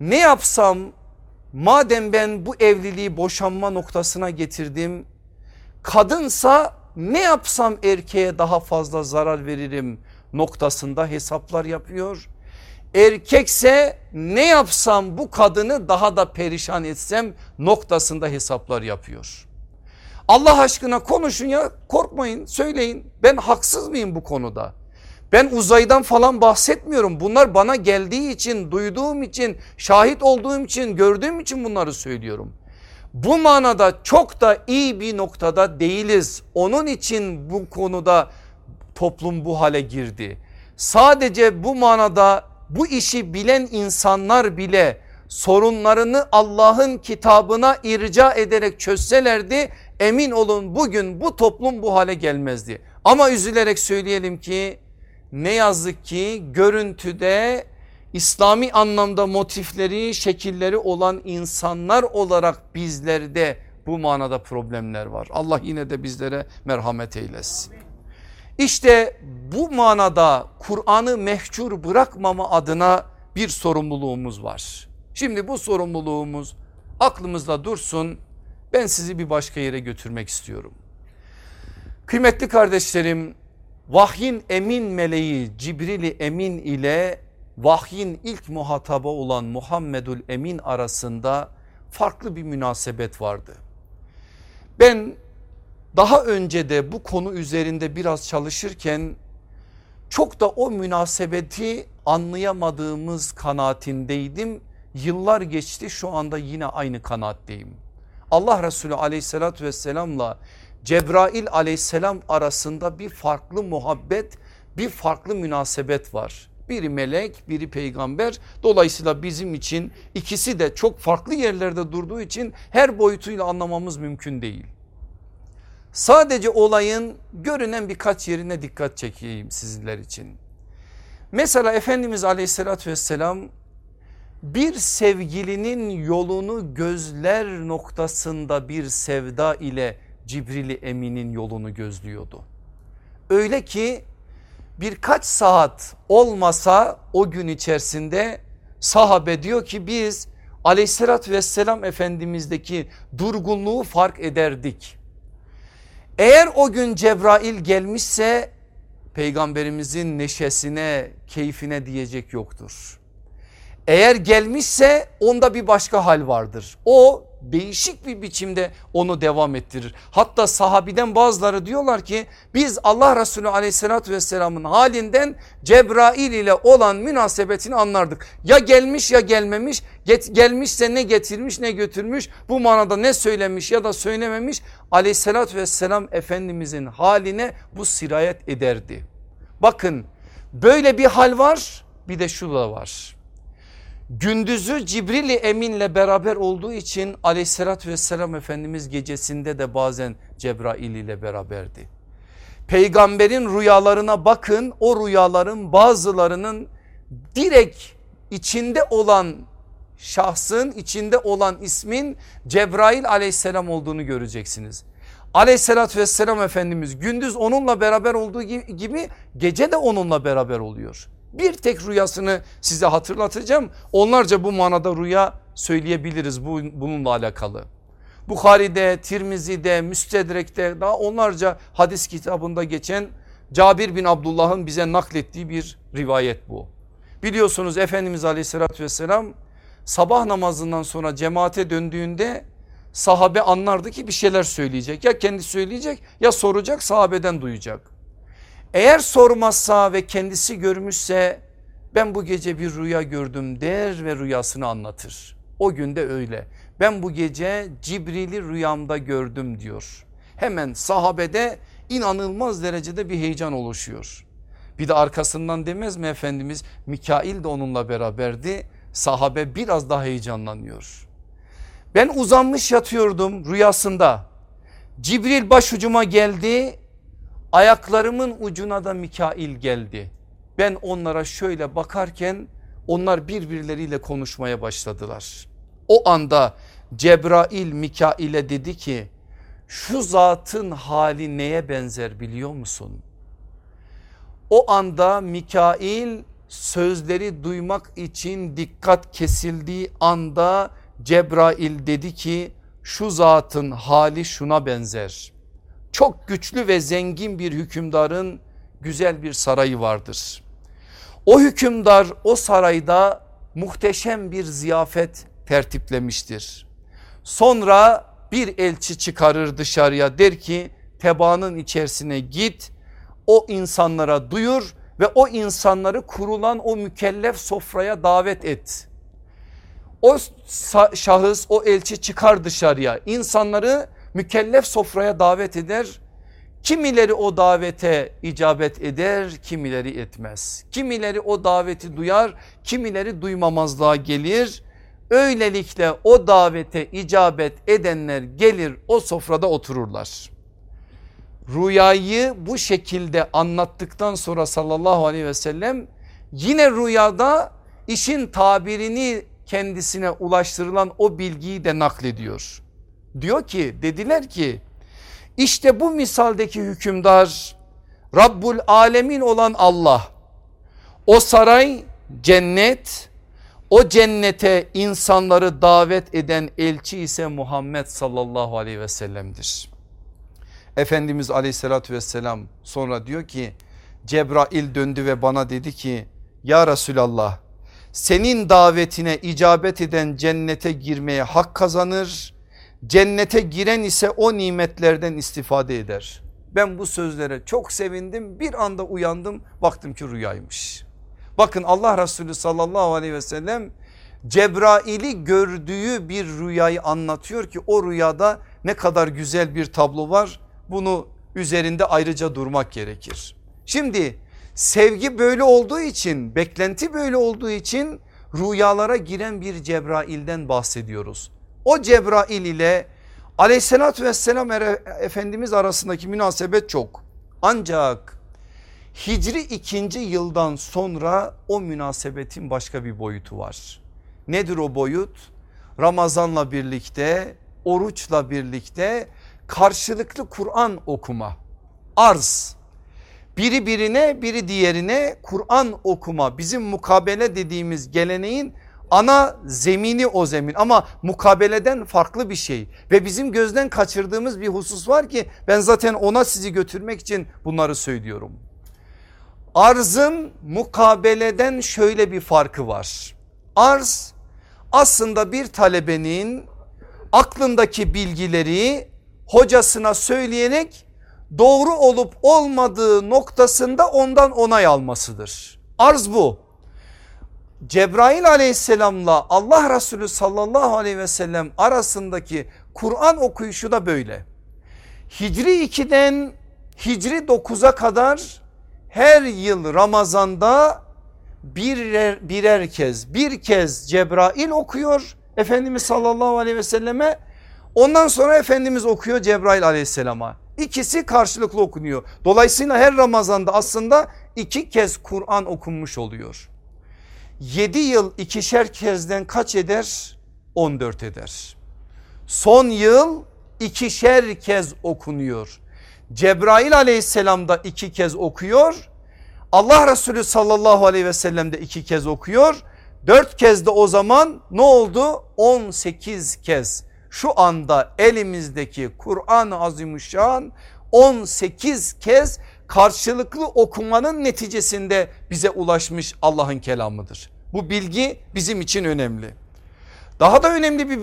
Ne yapsam madem ben bu evliliği boşanma noktasına getirdim kadınsa ne yapsam erkeğe daha fazla zarar veririm noktasında hesaplar yapıyor. Erkekse ne yapsam bu kadını daha da perişan etsem noktasında hesaplar yapıyor. Allah aşkına konuşun ya korkmayın söyleyin ben haksız mıyım bu konuda? Ben uzaydan falan bahsetmiyorum bunlar bana geldiği için duyduğum için şahit olduğum için gördüğüm için bunları söylüyorum. Bu manada çok da iyi bir noktada değiliz. Onun için bu konuda toplum bu hale girdi. Sadece bu manada bu işi bilen insanlar bile sorunlarını Allah'ın kitabına irca ederek çözselerdi emin olun bugün bu toplum bu hale gelmezdi. Ama üzülerek söyleyelim ki ne yazık ki görüntüde İslami anlamda motifleri şekilleri olan insanlar olarak bizlerde bu manada problemler var. Allah yine de bizlere merhamet eylesin. İşte bu manada Kur'an'ı mehcur bırakmama adına bir sorumluluğumuz var. Şimdi bu sorumluluğumuz aklımızda dursun ben sizi bir başka yere götürmek istiyorum. Kıymetli kardeşlerim vahyin emin meleği Cibril Emin ile vahyin ilk muhatabı olan Muhammedül Emin arasında farklı bir münasebet vardı. Ben daha önce de bu konu üzerinde biraz çalışırken çok da o münasebeti anlayamadığımız kanaatindeydim. Yıllar geçti şu anda yine aynı kanaatteyim. Allah Resulü aleyhissalatü vesselamla Cebrail aleyhisselam arasında bir farklı muhabbet bir farklı münasebet var. Biri melek biri peygamber dolayısıyla bizim için ikisi de çok farklı yerlerde durduğu için her boyutuyla anlamamız mümkün değil. Sadece olayın görünen birkaç yerine dikkat çekeyim sizler için. Mesela Efendimiz aleyhissalatü vesselam bir sevgilinin yolunu gözler noktasında bir sevda ile Cibril Emin'in yolunu gözlüyordu. Öyle ki birkaç saat olmasa o gün içerisinde sahabe diyor ki biz aleyhissalatü vesselam efendimizdeki durgunluğu fark ederdik. Eğer o gün Cebrail gelmişse peygamberimizin neşesine keyfine diyecek yoktur. Eğer gelmişse onda bir başka hal vardır. O değişik bir biçimde onu devam ettirir. Hatta sahabiden bazıları diyorlar ki biz Allah Resulü aleyhissalatü vesselamın halinden Cebrail ile olan münasebetini anlardık. Ya gelmiş ya gelmemiş Get, gelmişse ne getirmiş ne götürmüş bu manada ne söylemiş ya da söylememiş aleyhissalatü vesselam efendimizin haline bu sirayet ederdi. Bakın böyle bir hal var bir de şu da var gündüzü Cibril-i Emin'le beraber olduğu için aleyhissalatü vesselam Efendimiz gecesinde de bazen Cebrail ile beraberdi. Peygamberin rüyalarına bakın o rüyaların bazılarının direkt içinde olan şahsın içinde olan ismin Cebrail aleyhisselam olduğunu göreceksiniz. Aleyhissalatü vesselam Efendimiz gündüz onunla beraber olduğu gibi gece de onunla beraber oluyor. Bir tek rüyasını size hatırlatacağım. Onlarca bu manada rüya söyleyebiliriz bu, bununla alakalı. Bukhari'de, Tirmizi'de, Müstedrek'te daha onlarca hadis kitabında geçen Cabir bin Abdullah'ın bize naklettiği bir rivayet bu. Biliyorsunuz Efendimiz aleyhissalatü vesselam sabah namazından sonra cemaate döndüğünde sahabe anlardı ki bir şeyler söyleyecek. Ya kendi söyleyecek ya soracak sahabeden duyacak. Eğer sormazsa ve kendisi görmüşse ben bu gece bir rüya gördüm der ve rüyasını anlatır. O günde öyle. Ben bu gece Cibril'i rüyamda gördüm diyor. Hemen sahabede inanılmaz derecede bir heyecan oluşuyor. Bir de arkasından demez mi Efendimiz Mikail de onunla beraberdi. Sahabe biraz daha heyecanlanıyor. Ben uzanmış yatıyordum rüyasında. Cibril başucuma geldi Ayaklarımın ucuna da Mikail geldi. Ben onlara şöyle bakarken onlar birbirleriyle konuşmaya başladılar. O anda Cebrail Mikail'e dedi ki şu zatın hali neye benzer biliyor musun? O anda Mikail sözleri duymak için dikkat kesildiği anda Cebrail dedi ki şu zatın hali şuna benzer çok güçlü ve zengin bir hükümdarın güzel bir sarayı vardır. O hükümdar o sarayda muhteşem bir ziyafet tertiplemiştir. Sonra bir elçi çıkarır dışarıya der ki tebaanın içerisine git o insanlara duyur ve o insanları kurulan o mükellef sofraya davet et. O şahıs o elçi çıkar dışarıya insanları mükellef sofraya davet eder. Kimileri o davete icabet eder kimileri etmez. Kimileri o daveti duyar kimileri duymamazlığa gelir. Öylelikle o davete icabet edenler gelir o sofrada otururlar. Rüyayı bu şekilde anlattıktan sonra sallallahu aleyhi ve sellem yine rüyada işin tabirini kendisine ulaştırılan o bilgiyi de naklediyor. Diyor ki dediler ki işte bu misaldeki hükümdar Rabbul Alemin olan Allah. O saray cennet o cennete insanları davet eden elçi ise Muhammed sallallahu aleyhi ve sellem'dir. Efendimiz aleyhissalatü vesselam sonra diyor ki Cebrail döndü ve bana dedi ki ya Resulallah senin davetine icabet eden cennete girmeye hak kazanır. Cennete giren ise o nimetlerden istifade eder. Ben bu sözlere çok sevindim bir anda uyandım baktım ki rüyaymış. Bakın Allah Resulü sallallahu aleyhi ve sellem Cebrail'i gördüğü bir rüyayı anlatıyor ki o rüyada ne kadar güzel bir tablo var. Bunu üzerinde ayrıca durmak gerekir. Şimdi sevgi böyle olduğu için beklenti böyle olduğu için rüyalara giren bir Cebrail'den bahsediyoruz. O Cebrail ile aleyhissalatü vesselam Efendimiz arasındaki münasebet çok. Ancak Hicri ikinci yıldan sonra o münasebetin başka bir boyutu var. Nedir o boyut? Ramazanla birlikte oruçla birlikte karşılıklı Kur'an okuma arz biri birine biri diğerine Kur'an okuma bizim mukabele dediğimiz geleneğin ana zemini o zemin ama mukabeleden farklı bir şey ve bizim gözden kaçırdığımız bir husus var ki ben zaten ona sizi götürmek için bunları söylüyorum. Arzın mukabeleden şöyle bir farkı var. Arz aslında bir talebenin aklındaki bilgileri hocasına söyleyerek doğru olup olmadığı noktasında ondan onay almasıdır. Arz bu. Cebrail aleyhisselamla Allah Resulü sallallahu aleyhi ve sellem arasındaki Kur'an okuyuşu da böyle. Hicri 2'den Hicri 9'a kadar her yıl Ramazan'da birer, birer kez bir kez Cebrail okuyor Efendimiz sallallahu aleyhi ve selleme ondan sonra Efendimiz okuyor Cebrail aleyhisselama. İkisi karşılıklı okunuyor. Dolayısıyla her Ramazan'da aslında iki kez Kur'an okunmuş oluyor. 7 yıl ikişer kezden kaç eder? 14 eder. Son yıl ikişer kez okunuyor. Cebrail aleyhisselam da iki kez okuyor. Allah Resulü sallallahu aleyhi ve sellem de iki kez okuyor. Dört kez de o zaman ne oldu? 18 kez şu anda elimizdeki Kur'an-ı Azimuşşan 18 kez karşılıklı okumanın neticesinde bize ulaşmış Allah'ın kelamıdır. Bu bilgi bizim için önemli. Daha da önemli bir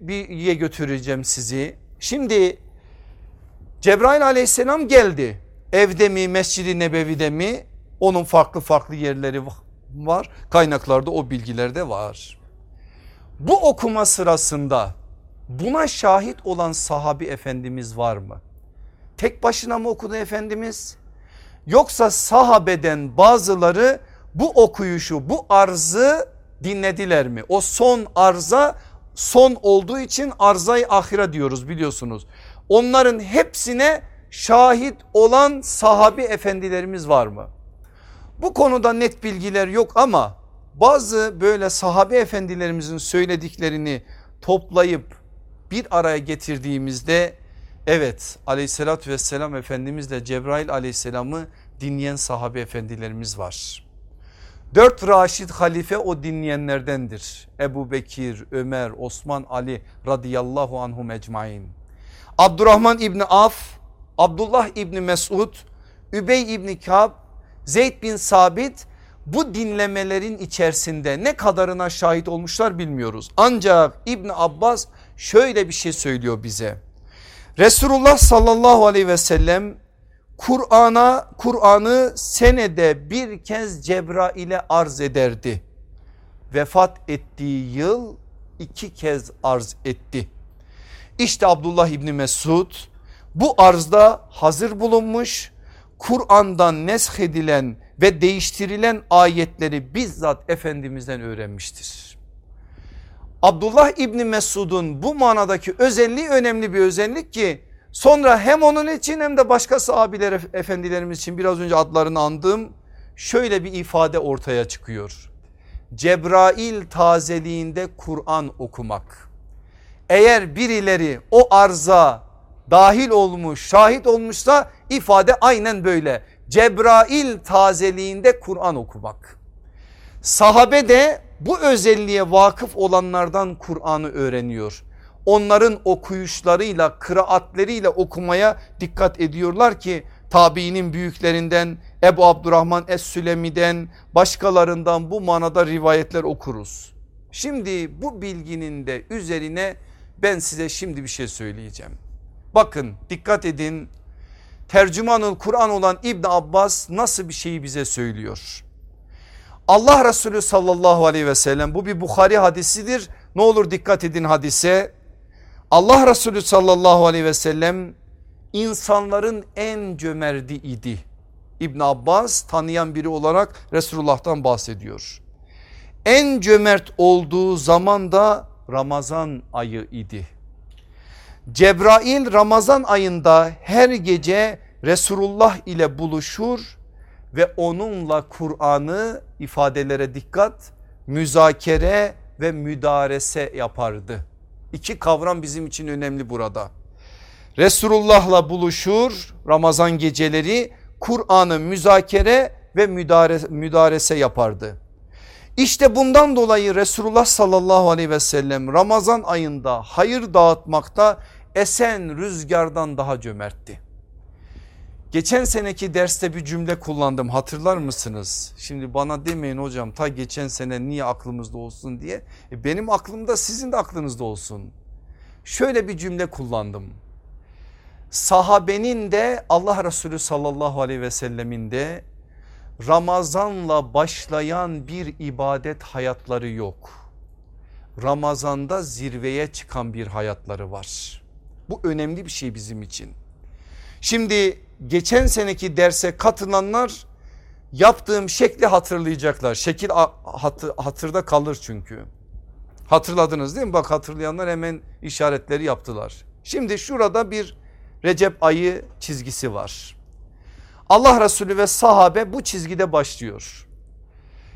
bilgiye götüreceğim sizi. Şimdi Cebrail aleyhisselam geldi. Evde mi Mescid-i Nebevi'de mi onun farklı farklı yerleri var. Kaynaklarda o bilgiler de var. Bu okuma sırasında buna şahit olan sahabi efendimiz var mı? Tek başına mı okudu Efendimiz? Yoksa sahabeden bazıları bu okuyuşu bu arzı dinlediler mi? O son arza son olduğu için arzayı ahira diyoruz biliyorsunuz. Onların hepsine şahit olan sahabi efendilerimiz var mı? Bu konuda net bilgiler yok ama bazı böyle sahabe efendilerimizin söylediklerini toplayıp bir araya getirdiğimizde evet aleyhissalatü vesselam efendimizle Cebrail aleyhisselamı dinleyen sahabe efendilerimiz var. Dört Raşid halife o dinleyenlerdendir. Ebu Bekir, Ömer, Osman, Ali radıyallahu anhum ecmain. Abdurrahman İbni Af, Abdullah İbni Mesud, Übey İbni Kab, Zeyd bin Sabit bu dinlemelerin içerisinde ne kadarına şahit olmuşlar bilmiyoruz. Ancak İbn Abbas şöyle bir şey söylüyor bize. Resulullah sallallahu aleyhi ve sellem Kur'an'a Kur'an'ı senede bir kez Cebrail'e arz ederdi. Vefat ettiği yıl iki kez arz etti. İşte Abdullah İbni Mesud bu arzda hazır bulunmuş Kur'an'dan nesh edilen ve değiştirilen ayetleri bizzat Efendimiz'den öğrenmiştir. Abdullah İbni Mesud'un bu manadaki özelliği önemli bir özellik ki sonra hem onun için hem de başka sahabiler efendilerimiz için biraz önce adlarını andığım şöyle bir ifade ortaya çıkıyor. Cebrail tazeliğinde Kur'an okumak. Eğer birileri o arza dahil olmuş şahit olmuşsa ifade aynen böyle. Cebrail tazeliğinde Kur'an okumak. Sahabe de bu özelliğe vakıf olanlardan Kur'an'ı öğreniyor. Onların okuyuşlarıyla kıraatleriyle okumaya dikkat ediyorlar ki tabiinin büyüklerinden Ebu Abdurrahman Es-Sülemi'den başkalarından bu manada rivayetler okuruz. Şimdi bu bilginin de üzerine ben size şimdi bir şey söyleyeceğim. Bakın dikkat edin tercümanul Kur'an olan İbn Abbas nasıl bir şeyi bize söylüyor. Allah Resulü sallallahu aleyhi ve sellem bu bir Bukhari hadisidir. Ne olur dikkat edin hadise. Allah Resulü sallallahu aleyhi ve sellem insanların en cömerdi idi. İbn Abbas tanıyan biri olarak Resulullah'tan bahsediyor. En cömert olduğu zaman da Ramazan ayı idi. Cebrail Ramazan ayında her gece Resulullah ile buluşur ve onunla Kur'an'ı ifadelere dikkat müzakere ve müdarese yapardı. İki kavram bizim için önemli burada. Resulullah'la buluşur Ramazan geceleri Kur'an'ı müzakere ve müdarese, müdarese yapardı. İşte bundan dolayı Resulullah sallallahu aleyhi ve sellem Ramazan ayında hayır dağıtmakta esen rüzgardan daha cömertti. Geçen seneki derste bir cümle kullandım hatırlar mısınız? Şimdi bana demeyin hocam ta geçen sene niye aklımızda olsun diye. E benim aklımda sizin de aklınızda olsun. Şöyle bir cümle kullandım. Sahabenin de Allah Resulü sallallahu aleyhi ve sellemin de Ramazanla başlayan bir ibadet hayatları yok. Ramazanda zirveye çıkan bir hayatları var. Bu önemli bir şey bizim için. Şimdi geçen seneki derse katılanlar yaptığım şekli hatırlayacaklar. Şekil hatırda kalır çünkü. Hatırladınız değil mi? Bak hatırlayanlar hemen işaretleri yaptılar. Şimdi şurada bir Recep ayı çizgisi var. Allah Resulü ve sahabe bu çizgide başlıyor.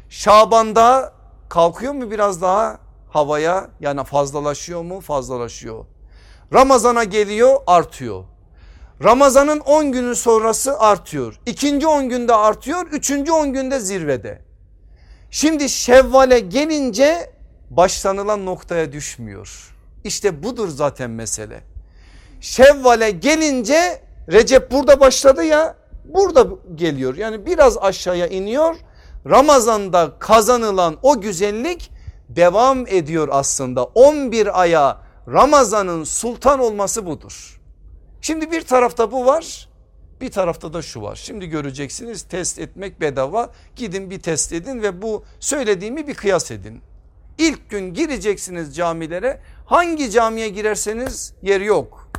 Şaban'da kalkıyor mu biraz daha havaya yani fazlalaşıyor mu fazlalaşıyor. Ramazana geliyor artıyor. Ramazanın 10 günü sonrası artıyor. İkinci 10 günde artıyor. Üçüncü 10 günde zirvede. Şimdi Şevval'e gelince başlanılan noktaya düşmüyor. İşte budur zaten mesele. Şevval'e gelince Recep burada başladı ya burada geliyor. Yani biraz aşağıya iniyor. Ramazan'da kazanılan o güzellik devam ediyor aslında. 11 aya Ramazan'ın sultan olması budur. Şimdi bir tarafta bu var bir tarafta da şu var. Şimdi göreceksiniz test etmek bedava. Gidin bir test edin ve bu söylediğimi bir kıyas edin. İlk gün gireceksiniz camilere. Hangi camiye girerseniz yer yok.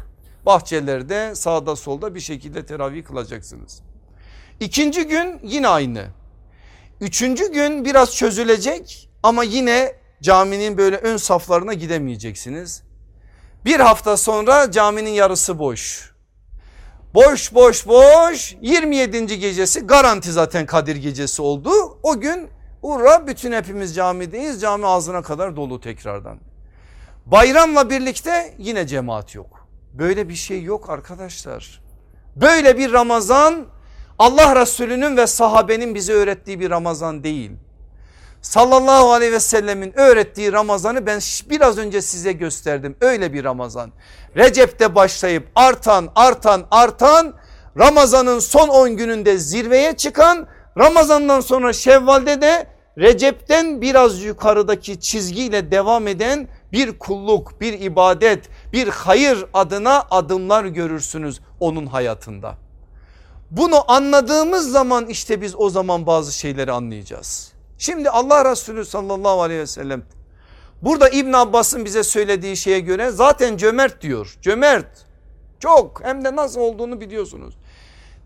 Bahçelerde sağda solda bir şekilde teravih kılacaksınız. İkinci gün yine aynı. Üçüncü gün biraz çözülecek ama yine caminin böyle ön saflarına gidemeyeceksiniz. Bir hafta sonra caminin yarısı boş. Boş boş boş 27. gecesi garanti zaten Kadir gecesi oldu. O gün Urra bütün hepimiz camideyiz cami ağzına kadar dolu tekrardan. Bayramla birlikte yine cemaat yok. Böyle bir şey yok arkadaşlar. Böyle bir Ramazan Allah Resulü'nün ve sahabenin bize öğrettiği bir Ramazan değil sallallahu aleyhi ve sellemin öğrettiği Ramazan'ı ben biraz önce size gösterdim. Öyle bir Ramazan. Recep'te başlayıp artan artan artan Ramazan'ın son 10 gününde zirveye çıkan Ramazan'dan sonra Şevval'de de Recep'ten biraz yukarıdaki çizgiyle devam eden bir kulluk, bir ibadet, bir hayır adına adımlar görürsünüz onun hayatında. Bunu anladığımız zaman işte biz o zaman bazı şeyleri anlayacağız. Şimdi Allah Resulü sallallahu aleyhi ve sellem burada İbn Abbas'ın bize söylediği şeye göre zaten cömert diyor. Cömert çok hem de nasıl olduğunu biliyorsunuz.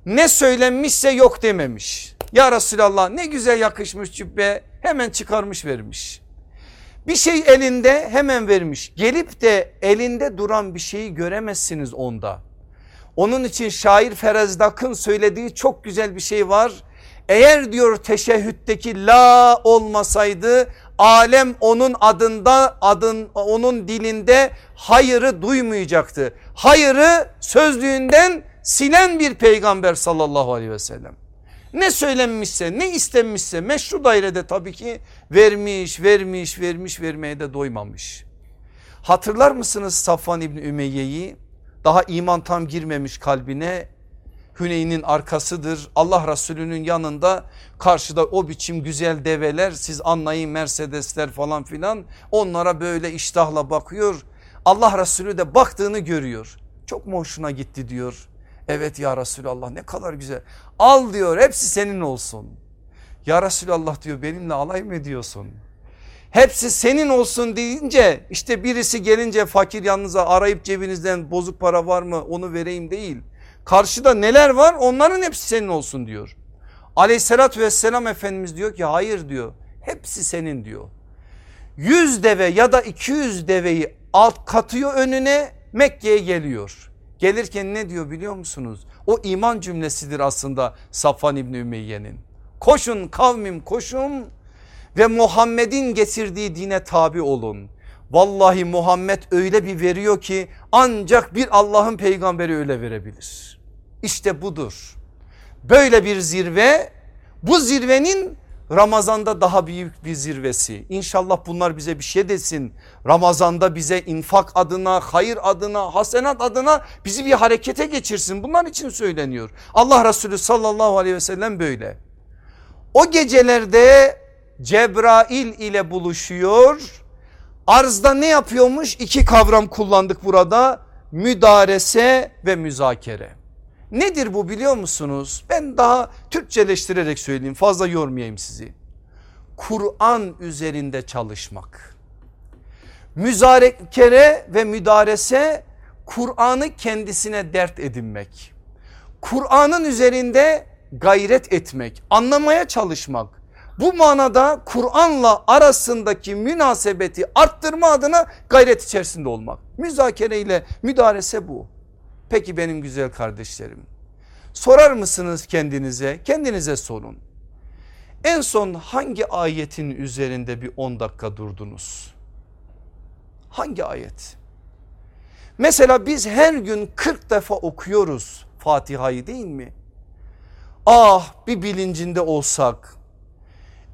Ne söylenmişse yok dememiş. Ya Resulallah ne güzel yakışmış cübbe hemen çıkarmış vermiş. Bir şey elinde hemen vermiş. Gelip de elinde duran bir şeyi göremezsiniz onda. Onun için şair Ferezdak'ın söylediği çok güzel bir şey var. Eğer diyor teşehhütteki la olmasaydı alem onun adında adın onun dilinde hayırı duymayacaktı. Hayırı sözlüğünden silen bir peygamber sallallahu aleyhi ve sellem. Ne söylenmişse ne istenmişse meşru dairede tabii ki vermiş vermiş vermiş vermeye de doymamış. Hatırlar mısınız Safvan İbni Ümeyye'yi daha iman tam girmemiş kalbine Hüneyn'in arkasıdır. Allah Resulü'nün yanında karşıda o biçim güzel develer siz anlayın Mercedesler falan filan onlara böyle iştahla bakıyor. Allah Resulü de baktığını görüyor. Çok mu hoşuna gitti diyor. Evet ya Resulallah ne kadar güzel. Al diyor hepsi senin olsun. Ya Resulallah diyor benimle alay mı ediyorsun? Hepsi senin olsun deyince işte birisi gelince fakir yanınıza arayıp cebinizden bozuk para var mı onu vereyim değil. Karşıda neler var onların hepsi senin olsun diyor. Aleyhissalatü vesselam Efendimiz diyor ki hayır diyor hepsi senin diyor. 100 deve ya da 200 deveyi alt katıyor önüne Mekke'ye geliyor. Gelirken ne diyor biliyor musunuz? O iman cümlesidir aslında Safvan İbni Ümeyye'nin. Koşun kavmim koşun ve Muhammed'in getirdiği dine tabi olun. Vallahi Muhammed öyle bir veriyor ki ancak bir Allah'ın peygamberi öyle verebilir. İşte budur. Böyle bir zirve bu zirvenin Ramazanda daha büyük bir zirvesi. İnşallah bunlar bize bir şey desin. Ramazanda bize infak adına, hayır adına, hasenat adına bizi bir harekete geçirsin. Bunlar için söyleniyor. Allah Resulü sallallahu aleyhi ve sellem böyle. O gecelerde Cebrail ile buluşuyor. Arzda ne yapıyormuş? İki kavram kullandık burada. Müdarese ve müzakere. Nedir bu biliyor musunuz? Ben daha Türkçeleştirerek söyleyeyim fazla yormayayım sizi. Kur'an üzerinde çalışmak. Müzakere ve müdarese Kur'an'ı kendisine dert edinmek. Kur'an'ın üzerinde gayret etmek, anlamaya çalışmak. Bu manada Kur'an'la arasındaki münasebeti arttırma adına gayret içerisinde olmak. Müzakere ile müdarese bu. Peki benim güzel kardeşlerim sorar mısınız kendinize? Kendinize sorun. En son hangi ayetin üzerinde bir 10 dakika durdunuz? Hangi ayet? Mesela biz her gün 40 defa okuyoruz Fatiha'yı değil mi? Ah bir bilincinde olsak.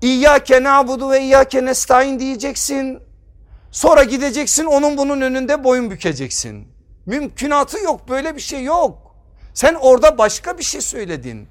İyyâke na'budu ve iyyâke nestaîn diyeceksin. Sonra gideceksin onun bunun önünde boyun bükeceksin. Mümkünatı yok böyle bir şey yok. Sen orada başka bir şey söyledin.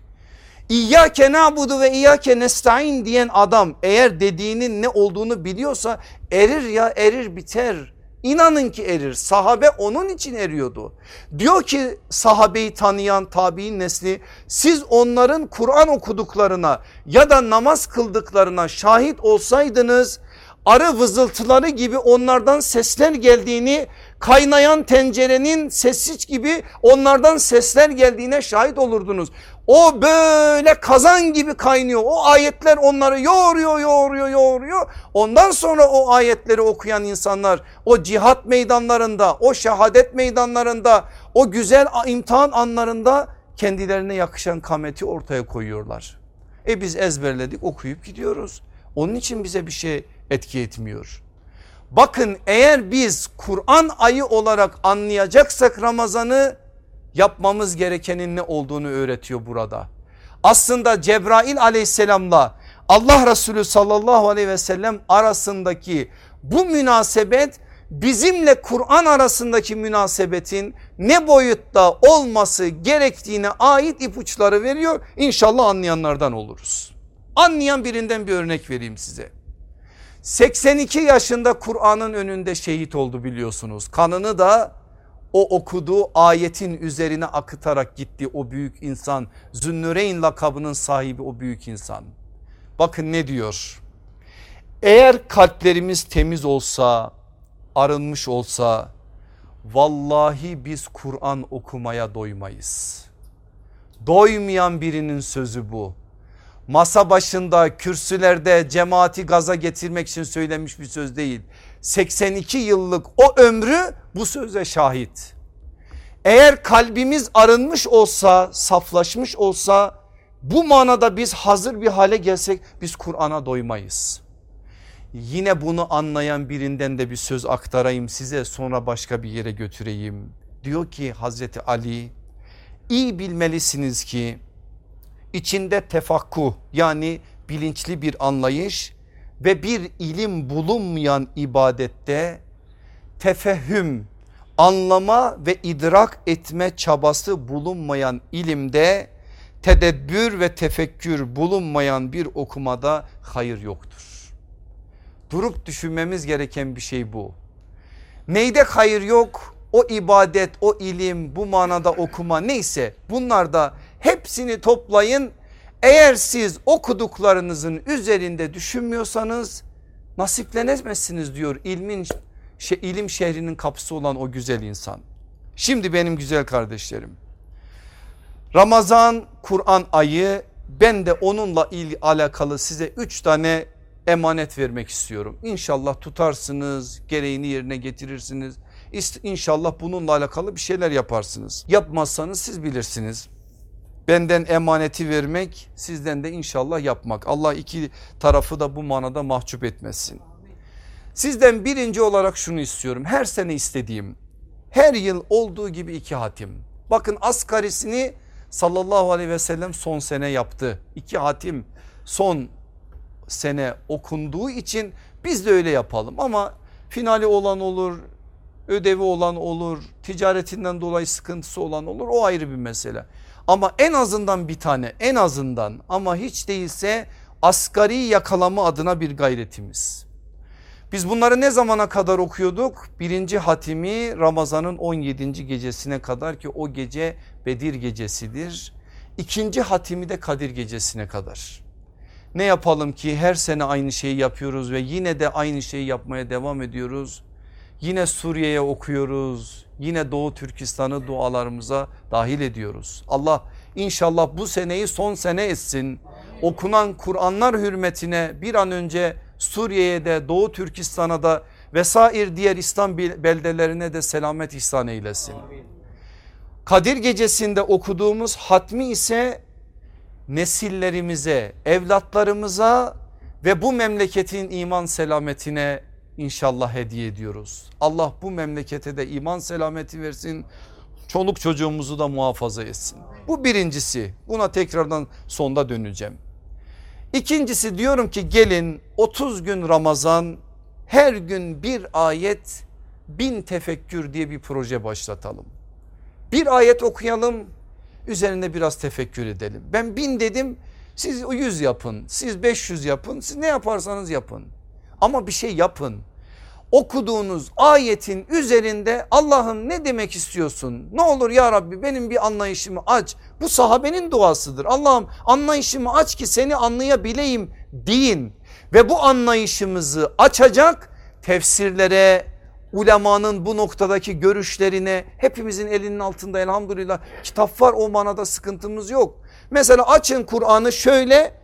İyyâke na'budu ve iyyâke nestaîn diyen adam eğer dediğinin ne olduğunu biliyorsa erir ya erir biter. İnanın ki erir. Sahabe onun için eriyordu. Diyor ki sahabeyi tanıyan tabi'in nesli siz onların Kur'an okuduklarına ya da namaz kıldıklarına şahit olsaydınız arı vızıltıları gibi onlardan sesler geldiğini kaynayan tencerenin sessiz gibi onlardan sesler geldiğine şahit olurdunuz. O böyle kazan gibi kaynıyor. O ayetler onları yoğuruyor, yoğuruyor, yoğuruyor. Ondan sonra o ayetleri okuyan insanlar o cihat meydanlarında, o şehadet meydanlarında, o güzel imtihan anlarında kendilerine yakışan kameti ortaya koyuyorlar. E biz ezberledik okuyup gidiyoruz. Onun için bize bir şey etki etmiyor. Bakın eğer biz Kur'an ayı olarak anlayacaksak Ramazan'ı yapmamız gerekenin ne olduğunu öğretiyor burada. Aslında Cebrail aleyhisselamla Allah Resulü sallallahu aleyhi ve sellem arasındaki bu münasebet bizimle Kur'an arasındaki münasebetin ne boyutta olması gerektiğine ait ipuçları veriyor. İnşallah anlayanlardan oluruz. Anlayan birinden bir örnek vereyim size. 82 yaşında Kur'an'ın önünde şehit oldu biliyorsunuz. Kanını da o okuduğu ayetin üzerine akıtarak gitti o büyük insan. Zünnüreyn lakabının sahibi o büyük insan. Bakın ne diyor? Eğer kalplerimiz temiz olsa, arınmış olsa vallahi biz Kur'an okumaya doymayız. Doymayan birinin sözü bu masa başında kürsülerde cemaati gaza getirmek için söylemiş bir söz değil. 82 yıllık o ömrü bu söze şahit. Eğer kalbimiz arınmış olsa saflaşmış olsa bu manada biz hazır bir hale gelsek biz Kur'an'a doymayız. Yine bunu anlayan birinden de bir söz aktarayım size sonra başka bir yere götüreyim. Diyor ki Hazreti Ali iyi bilmelisiniz ki içinde tefakkuh yani bilinçli bir anlayış ve bir ilim bulunmayan ibadette tefehüm anlama ve idrak etme çabası bulunmayan ilimde tedebbür ve tefekkür bulunmayan bir okumada hayır yoktur. Durup düşünmemiz gereken bir şey bu. Neyde hayır yok? O ibadet, o ilim, bu manada okuma neyse bunlarda hepsini toplayın. Eğer siz okuduklarınızın üzerinde düşünmüyorsanız nasiplenemezsiniz diyor ilmin şey, ilim şehrinin kapısı olan o güzel insan. Şimdi benim güzel kardeşlerim Ramazan Kur'an ayı ben de onunla il alakalı size üç tane emanet vermek istiyorum. İnşallah tutarsınız gereğini yerine getirirsiniz. İnşallah bununla alakalı bir şeyler yaparsınız. Yapmazsanız siz bilirsiniz. Benden emaneti vermek sizden de inşallah yapmak. Allah iki tarafı da bu manada mahcup etmesin. Sizden birinci olarak şunu istiyorum. Her sene istediğim her yıl olduğu gibi iki hatim. Bakın asgarisini sallallahu aleyhi ve sellem son sene yaptı. İki hatim son sene okunduğu için biz de öyle yapalım ama finali olan olur ödevi olan olur ticaretinden dolayı sıkıntısı olan olur o ayrı bir mesele. Ama en azından bir tane en azından ama hiç değilse asgari yakalama adına bir gayretimiz. Biz bunları ne zamana kadar okuyorduk? Birinci hatimi Ramazan'ın 17. gecesine kadar ki o gece Bedir gecesidir. İkinci hatimi de Kadir gecesine kadar. Ne yapalım ki her sene aynı şeyi yapıyoruz ve yine de aynı şeyi yapmaya devam ediyoruz. Yine Suriye'ye okuyoruz. Yine Doğu Türkistan'ı dualarımıza dahil ediyoruz. Allah inşallah bu seneyi son sene etsin. Okunan Kur'anlar hürmetine bir an önce Suriye'ye de Doğu Türkistan'a da vesair diğer İslam beldelerine de selamet ihsan eylesin. Kadir gecesinde okuduğumuz hatmi ise nesillerimize, evlatlarımıza ve bu memleketin iman selametine inşallah hediye ediyoruz. Allah bu memlekete de iman selameti versin. Çoluk çocuğumuzu da muhafaza etsin. Bu birincisi. Buna tekrardan sonda döneceğim. İkincisi diyorum ki gelin 30 gün Ramazan her gün bir ayet bin tefekkür diye bir proje başlatalım. Bir ayet okuyalım üzerinde biraz tefekkür edelim. Ben bin dedim siz 100 yapın siz 500 yapın siz ne yaparsanız yapın. Ama bir şey yapın okuduğunuz ayetin üzerinde Allah'ım ne demek istiyorsun? Ne olur ya Rabbi benim bir anlayışımı aç. Bu sahabenin duasıdır. Allah'ım anlayışımı aç ki seni anlayabileyim deyin. Ve bu anlayışımızı açacak tefsirlere, ulemanın bu noktadaki görüşlerine hepimizin elinin altında elhamdülillah kitap var o manada sıkıntımız yok. Mesela açın Kur'an'ı şöyle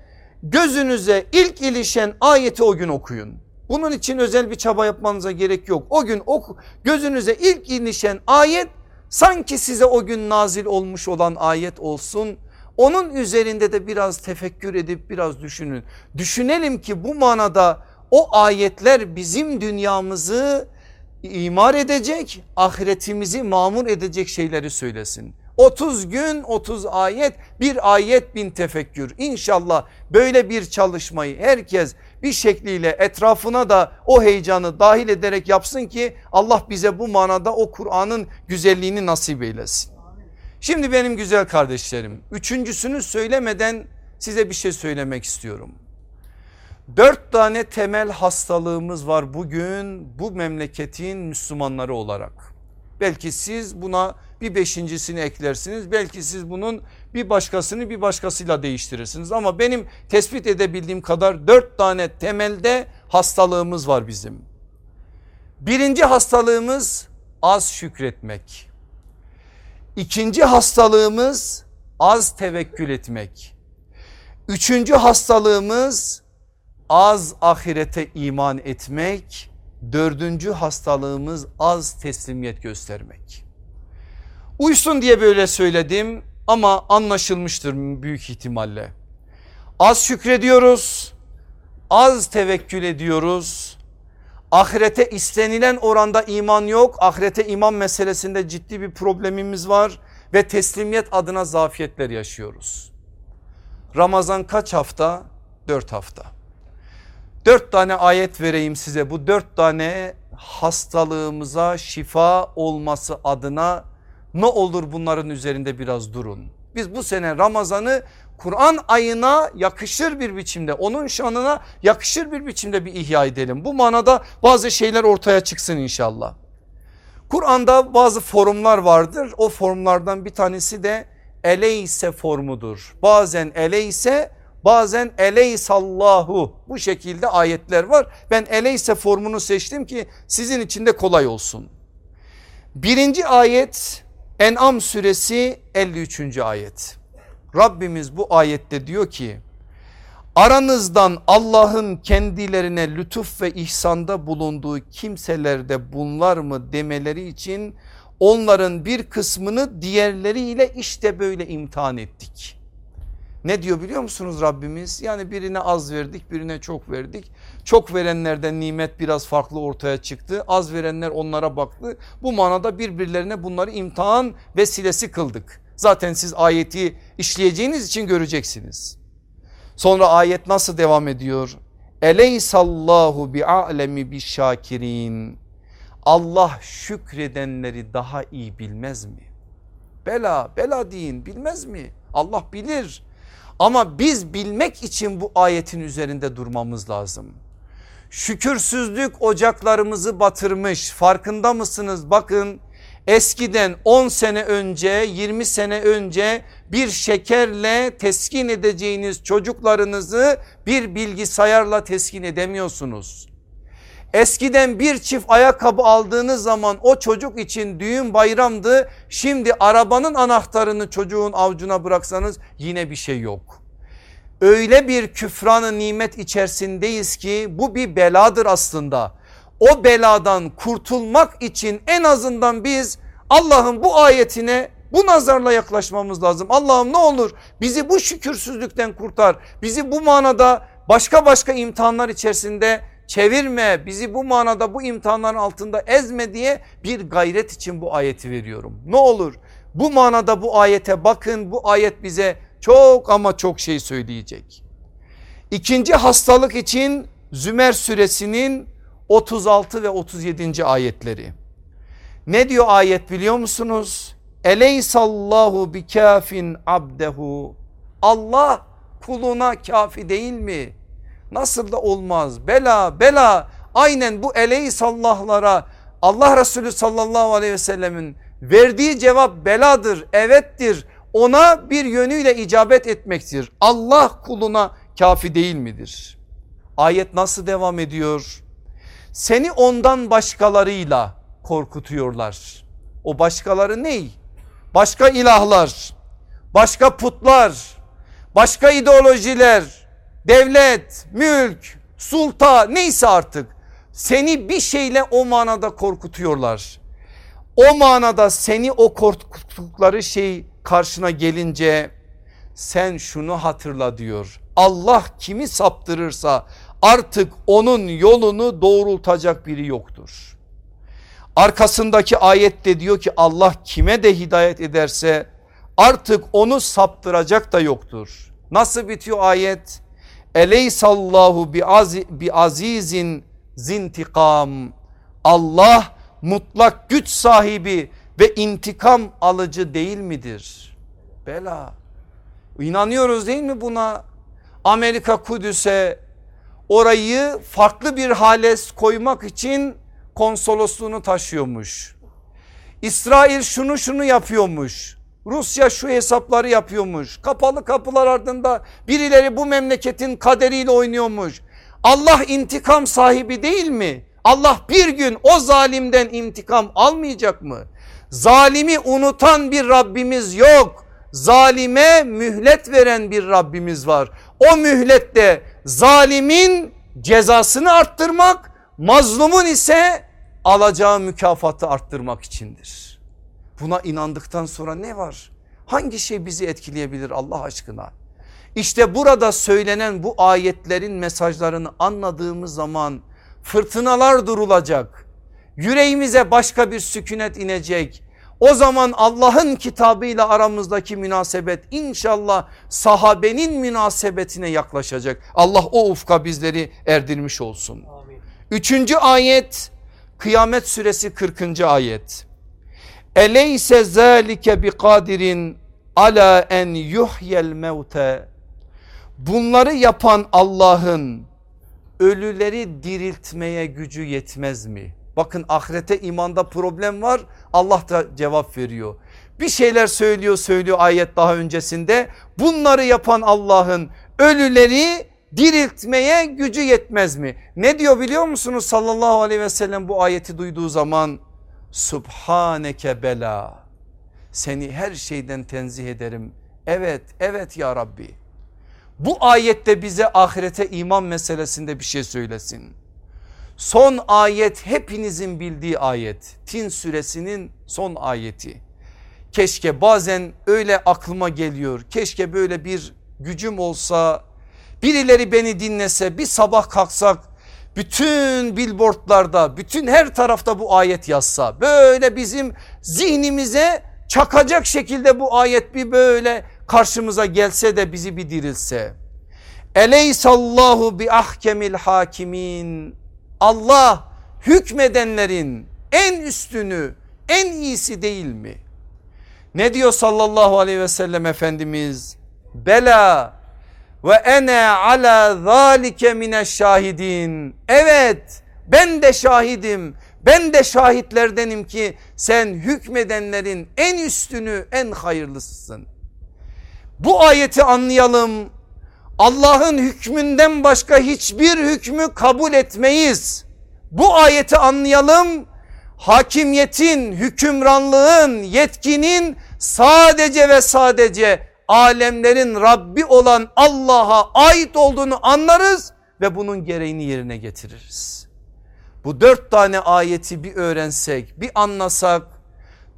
gözünüze ilk ilişen ayeti o gün okuyun. Bunun için özel bir çaba yapmanıza gerek yok. O gün oku, gözünüze ilk inişen ayet sanki size o gün nazil olmuş olan ayet olsun. Onun üzerinde de biraz tefekkür edip biraz düşünün. Düşünelim ki bu manada o ayetler bizim dünyamızı imar edecek, ahiretimizi mamur edecek şeyleri söylesin. 30 gün 30 ayet bir ayet bin tefekkür İnşallah böyle bir çalışmayı herkes bir şekliyle etrafına da o heyecanı dahil ederek yapsın ki Allah bize bu manada o Kur'an'ın güzelliğini nasip eylesin. Şimdi benim güzel kardeşlerim üçüncüsünü söylemeden size bir şey söylemek istiyorum. Dört tane temel hastalığımız var bugün bu memleketin Müslümanları olarak. Belki siz buna bir beşincisini eklersiniz. Belki siz bunun bir başkasını bir başkasıyla değiştirirsiniz. Ama benim tespit edebildiğim kadar dört tane temelde hastalığımız var bizim. Birinci hastalığımız az şükretmek. İkinci hastalığımız az tevekkül etmek. Üçüncü hastalığımız az ahirete iman etmek. Dördüncü hastalığımız az teslimiyet göstermek. Uysun diye böyle söyledim ama anlaşılmıştır büyük ihtimalle. Az şükrediyoruz, az tevekkül ediyoruz. Ahirete istenilen oranda iman yok. Ahirete iman meselesinde ciddi bir problemimiz var ve teslimiyet adına zafiyetler yaşıyoruz. Ramazan kaç hafta? Dört hafta. Dört tane ayet vereyim size bu dört tane hastalığımıza şifa olması adına ne olur bunların üzerinde biraz durun. Biz bu sene Ramazan'ı Kur'an ayına yakışır bir biçimde onun şanına yakışır bir biçimde bir ihya edelim. Bu manada bazı şeyler ortaya çıksın inşallah. Kur'an'da bazı formlar vardır. O formlardan bir tanesi de eleyse formudur. Bazen eleyse bazen eleysallahu bu şekilde ayetler var. Ben eleyse formunu seçtim ki sizin için de kolay olsun. Birinci ayet En'am suresi 53. ayet. Rabbimiz bu ayette diyor ki aranızdan Allah'ın kendilerine lütuf ve ihsanda bulunduğu kimselerde bunlar mı demeleri için onların bir kısmını diğerleriyle işte böyle imtihan ettik. Ne diyor biliyor musunuz Rabbimiz? Yani birine az verdik birine çok verdik. Çok verenlerden nimet biraz farklı ortaya çıktı. Az verenler onlara baktı. Bu manada birbirlerine bunları imtihan vesilesi kıldık. Zaten siz ayeti işleyeceğiniz için göreceksiniz. Sonra ayet nasıl devam ediyor? Eleysallahu bi alemi bi şakirin. Allah şükredenleri daha iyi bilmez mi? Bela bela deyin bilmez mi? Allah bilir. Ama biz bilmek için bu ayetin üzerinde durmamız lazım. Şükürsüzlük ocaklarımızı batırmış farkında mısınız? Bakın eskiden 10 sene önce 20 sene önce bir şekerle teskin edeceğiniz çocuklarınızı bir bilgisayarla teskin edemiyorsunuz. Eskiden bir çift ayakkabı aldığınız zaman o çocuk için düğün bayramdı. Şimdi arabanın anahtarını çocuğun avcuna bıraksanız yine bir şey yok. Öyle bir küfranı nimet içerisindeyiz ki bu bir beladır aslında. O beladan kurtulmak için en azından biz Allah'ın bu ayetine bu nazarla yaklaşmamız lazım. Allah'ım ne olur bizi bu şükürsüzlükten kurtar. Bizi bu manada başka başka imtihanlar içerisinde çevirme bizi bu manada bu imtihanların altında ezme diye bir gayret için bu ayeti veriyorum. Ne olur bu manada bu ayete bakın bu ayet bize çok ama çok şey söyleyecek. İkinci hastalık için Zümer suresinin 36 ve 37. ayetleri. Ne diyor ayet biliyor musunuz? Eleysallahu bikafin abdehu. Allah kuluna kafi değil mi? Nasıl da olmaz bela bela aynen bu eleysallahlara Allah Resulü sallallahu aleyhi ve sellemin verdiği cevap beladır evettir ona bir yönüyle icabet etmektir. Allah kuluna kafi değil midir? Ayet nasıl devam ediyor? Seni ondan başkalarıyla korkutuyorlar. O başkaları ney? Başka ilahlar, başka putlar, başka ideolojiler, devlet, mülk, sulta neyse artık seni bir şeyle o manada korkutuyorlar. O manada seni o korkuttukları şey karşına gelince sen şunu hatırla diyor. Allah kimi saptırırsa artık onun yolunu doğrultacak biri yoktur. Arkasındaki ayette diyor ki Allah kime de hidayet ederse artık onu saptıracak da yoktur. Nasıl bitiyor ayet? Eleysallahu bi, az, bi azizin zintikam. Allah mutlak güç sahibi ve intikam alıcı değil midir? Bela. İnanıyoruz değil mi buna? Amerika Kudüs'e orayı farklı bir hale koymak için konsolosluğunu taşıyormuş. İsrail şunu şunu yapıyormuş. Rusya şu hesapları yapıyormuş. Kapalı kapılar ardında birileri bu memleketin kaderiyle oynuyormuş. Allah intikam sahibi değil mi? Allah bir gün o zalimden intikam almayacak mı? Zalimi unutan bir Rabbimiz yok. Zalime mühlet veren bir Rabbimiz var. O mühlette zalimin cezasını arttırmak, mazlumun ise alacağı mükafatı arttırmak içindir. Buna inandıktan sonra ne var? Hangi şey bizi etkileyebilir Allah aşkına? İşte burada söylenen bu ayetlerin mesajlarını anladığımız zaman fırtınalar durulacak. Yüreğimize başka bir sükunet inecek. O zaman Allah'ın kitabıyla aramızdaki münasebet inşallah sahabenin münasebetine yaklaşacak. Allah o ufka bizleri erdirmiş olsun. Amin. Üçüncü ayet Kıyamet suresi 40. ayet. Eleyse zalike bi kadirin ala en yuhyel mevte. Bunları yapan Allah'ın ölüleri diriltmeye gücü yetmez mi? Bakın ahirete imanda problem var Allah da cevap veriyor. Bir şeyler söylüyor söylüyor ayet daha öncesinde. Bunları yapan Allah'ın ölüleri diriltmeye gücü yetmez mi? Ne diyor biliyor musunuz sallallahu aleyhi ve sellem bu ayeti duyduğu zaman Subhaneke bela seni her şeyden tenzih ederim. Evet evet ya Rabbi bu ayette bize ahirete iman meselesinde bir şey söylesin. Son ayet hepinizin bildiği ayet Tin suresinin son ayeti. Keşke bazen öyle aklıma geliyor keşke böyle bir gücüm olsa birileri beni dinlese bir sabah kalksak bütün billboardlarda bütün her tarafta bu ayet yazsa böyle bizim zihnimize çakacak şekilde bu ayet bir böyle karşımıza gelse de bizi bir dirilse. Eleysallahu bi ahkemil hakimin. Allah hükmedenlerin en üstünü en iyisi değil mi? Ne diyor sallallahu aleyhi ve sellem Efendimiz? Bela ve ene ala zalike mine şahidin. Evet ben de şahidim. Ben de şahitlerdenim ki sen hükmedenlerin en üstünü en hayırlısısın. Bu ayeti anlayalım. Allah'ın hükmünden başka hiçbir hükmü kabul etmeyiz. Bu ayeti anlayalım. Hakimiyetin, hükümranlığın, yetkinin sadece ve sadece alemlerin Rabbi olan Allah'a ait olduğunu anlarız ve bunun gereğini yerine getiririz. Bu dört tane ayeti bir öğrensek bir anlasak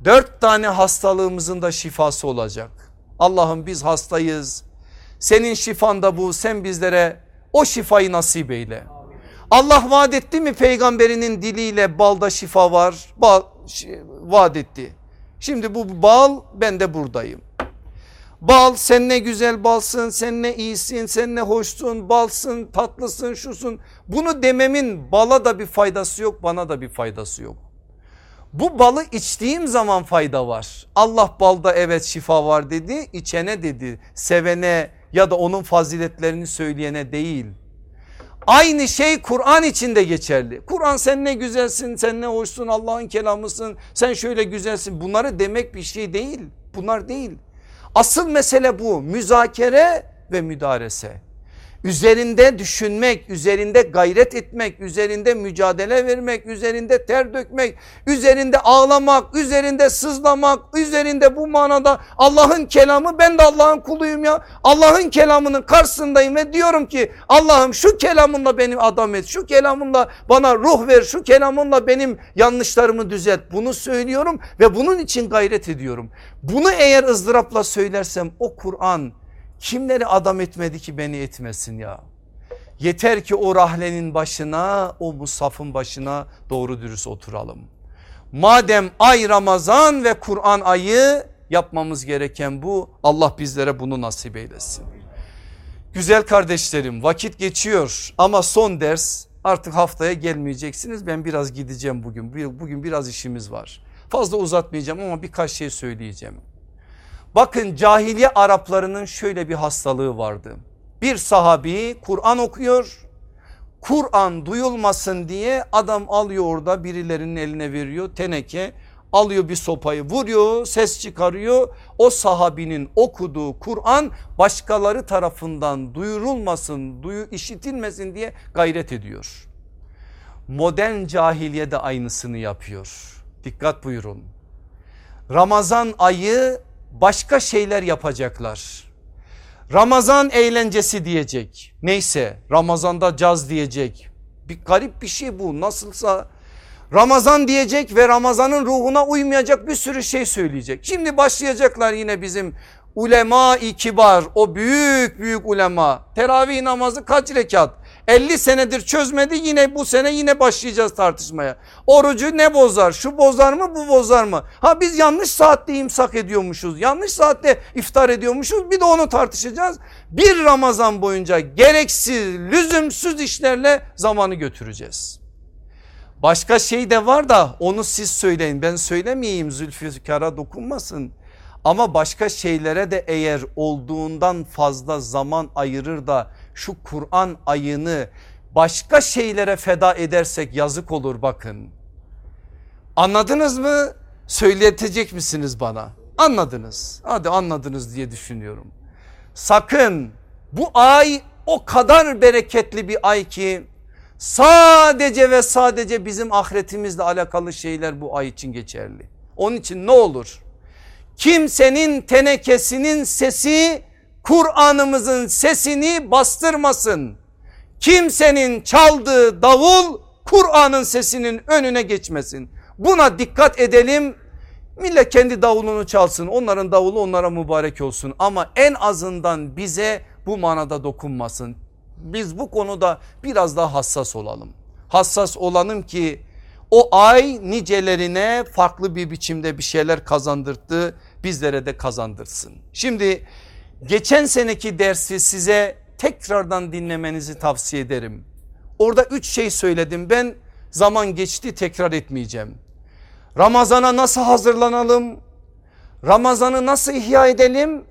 dört tane hastalığımızın da şifası olacak. Allah'ım biz hastayız senin şifan da bu sen bizlere o şifayı nasip eyle. Allah vaat etti mi peygamberinin diliyle balda şifa var bal, vaat etti. Şimdi bu bal ben de buradayım. Bal sen ne güzel balsın sen ne iyisin sen ne hoşsun balsın tatlısın şusun. Bunu dememin bala da bir faydası yok bana da bir faydası yok. Bu balı içtiğim zaman fayda var. Allah balda evet şifa var dedi içene dedi sevene ya da onun faziletlerini söyleyene değil. Aynı şey Kur'an için de geçerli. Kur'an sen ne güzelsin, sen ne hoşsun, Allah'ın kelamısın, sen şöyle güzelsin. Bunları demek bir şey değil. Bunlar değil. Asıl mesele bu müzakere ve müdarese üzerinde düşünmek, üzerinde gayret etmek, üzerinde mücadele vermek, üzerinde ter dökmek, üzerinde ağlamak, üzerinde sızlamak, üzerinde bu manada Allah'ın kelamı ben de Allah'ın kuluyum ya. Allah'ın kelamının karşısındayım ve diyorum ki Allah'ım şu kelamınla benim adam et, şu kelamınla bana ruh ver, şu kelamınla benim yanlışlarımı düzelt. Bunu söylüyorum ve bunun için gayret ediyorum. Bunu eğer ızdırapla söylersem o Kur'an Kimleri adam etmedi ki beni etmesin ya. Yeter ki o rahlenin başına o musafın başına doğru dürüst oturalım. Madem ay Ramazan ve Kur'an ayı yapmamız gereken bu Allah bizlere bunu nasip eylesin. Güzel kardeşlerim vakit geçiyor ama son ders artık haftaya gelmeyeceksiniz. Ben biraz gideceğim bugün. Bugün biraz işimiz var. Fazla uzatmayacağım ama birkaç şey söyleyeceğim. Bakın cahiliye Araplarının şöyle bir hastalığı vardı. Bir sahabi Kur'an okuyor. Kur'an duyulmasın diye adam alıyor orada birilerinin eline veriyor teneke alıyor bir sopayı vuruyor ses çıkarıyor. O sahabinin okuduğu Kur'an başkaları tarafından duyurulmasın duyu işitilmesin diye gayret ediyor. Modern cahiliye de aynısını yapıyor. Dikkat buyurun. Ramazan ayı başka şeyler yapacaklar. Ramazan eğlencesi diyecek. Neyse Ramazan'da caz diyecek. Bir garip bir şey bu nasılsa Ramazan diyecek ve Ramazan'ın ruhuna uymayacak bir sürü şey söyleyecek. Şimdi başlayacaklar yine bizim ulema-i kibar o büyük büyük ulema teravih namazı kaç rekat 50 senedir çözmedi yine bu sene yine başlayacağız tartışmaya. Orucu ne bozar şu bozar mı bu bozar mı? Ha biz yanlış saatte imsak ediyormuşuz yanlış saatte iftar ediyormuşuz bir de onu tartışacağız. Bir Ramazan boyunca gereksiz lüzumsuz işlerle zamanı götüreceğiz. Başka şey de var da onu siz söyleyin ben söylemeyeyim Zülfikar'a dokunmasın. Ama başka şeylere de eğer olduğundan fazla zaman ayırır da şu Kur'an ayını başka şeylere feda edersek yazık olur bakın. Anladınız mı? Söyletecek misiniz bana? Anladınız. Hadi anladınız diye düşünüyorum. Sakın bu ay o kadar bereketli bir ay ki sadece ve sadece bizim ahiretimizle alakalı şeyler bu ay için geçerli. Onun için ne olur? Kimsenin tenekesinin sesi Kur'an'ımızın sesini bastırmasın. Kimsenin çaldığı davul Kur'an'ın sesinin önüne geçmesin. Buna dikkat edelim. Millet kendi davulunu çalsın. Onların davulu onlara mübarek olsun. Ama en azından bize bu manada dokunmasın. Biz bu konuda biraz daha hassas olalım. Hassas olalım ki o ay nicelerine farklı bir biçimde bir şeyler kazandırdı. Bizlere de kazandırsın. Şimdi geçen seneki dersi size tekrardan dinlemenizi tavsiye ederim. Orada üç şey söyledim ben zaman geçti tekrar etmeyeceğim. Ramazana nasıl hazırlanalım? Ramazanı nasıl ihya edelim?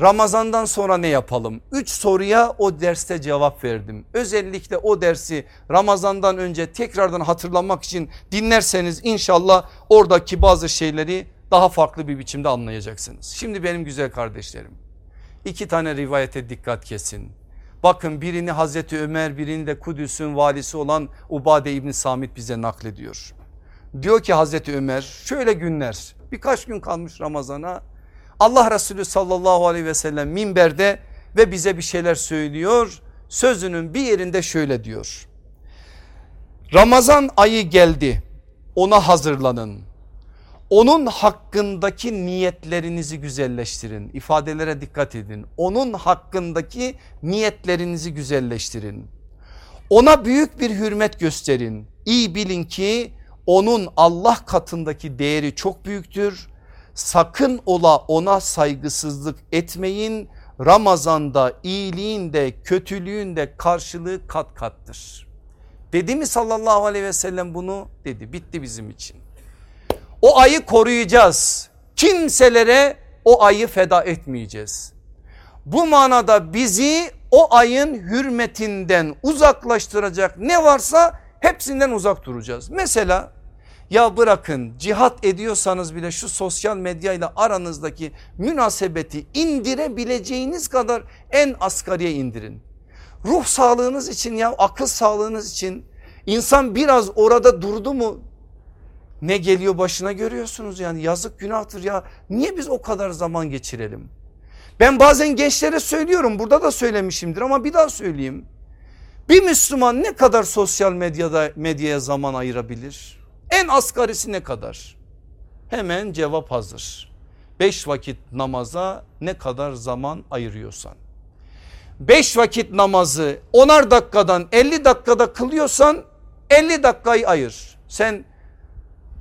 Ramazandan sonra ne yapalım? Üç soruya o derste cevap verdim. Özellikle o dersi Ramazandan önce tekrardan hatırlamak için dinlerseniz inşallah oradaki bazı şeyleri daha farklı bir biçimde anlayacaksınız. Şimdi benim güzel kardeşlerim iki tane rivayete dikkat kesin. Bakın birini Hazreti Ömer birini de Kudüs'ün valisi olan Ubade İbni Samit bize naklediyor. Diyor ki Hazreti Ömer şöyle günler birkaç gün kalmış Ramazan'a Allah Resulü sallallahu aleyhi ve sellem minberde ve bize bir şeyler söylüyor. Sözünün bir yerinde şöyle diyor. Ramazan ayı geldi ona hazırlanın. Onun hakkındaki niyetlerinizi güzelleştirin. İfadelere dikkat edin. Onun hakkındaki niyetlerinizi güzelleştirin. Ona büyük bir hürmet gösterin. İyi bilin ki onun Allah katındaki değeri çok büyüktür. Sakın ola ona saygısızlık etmeyin. Ramazanda iyiliğin de kötülüğün de karşılığı kat kattır. Dedi mi sallallahu aleyhi ve sellem bunu? Dedi bitti bizim için. O ayı koruyacağız. Kimselere o ayı feda etmeyeceğiz. Bu manada bizi o ayın hürmetinden uzaklaştıracak ne varsa hepsinden uzak duracağız. Mesela ya bırakın cihat ediyorsanız bile şu sosyal medyayla aranızdaki münasebeti indirebileceğiniz kadar en asgariye indirin. Ruh sağlığınız için ya akıl sağlığınız için insan biraz orada durdu mu ne geliyor başına görüyorsunuz yani yazık günahtır ya niye biz o kadar zaman geçirelim? Ben bazen gençlere söylüyorum burada da söylemişimdir ama bir daha söyleyeyim. Bir Müslüman ne kadar sosyal medyada medyaya zaman ayırabilir? En asgarisi ne kadar? Hemen cevap hazır. Beş vakit namaza ne kadar zaman ayırıyorsan. Beş vakit namazı onar dakikadan 50 dakikada kılıyorsan 50 dakikayı ayır. Sen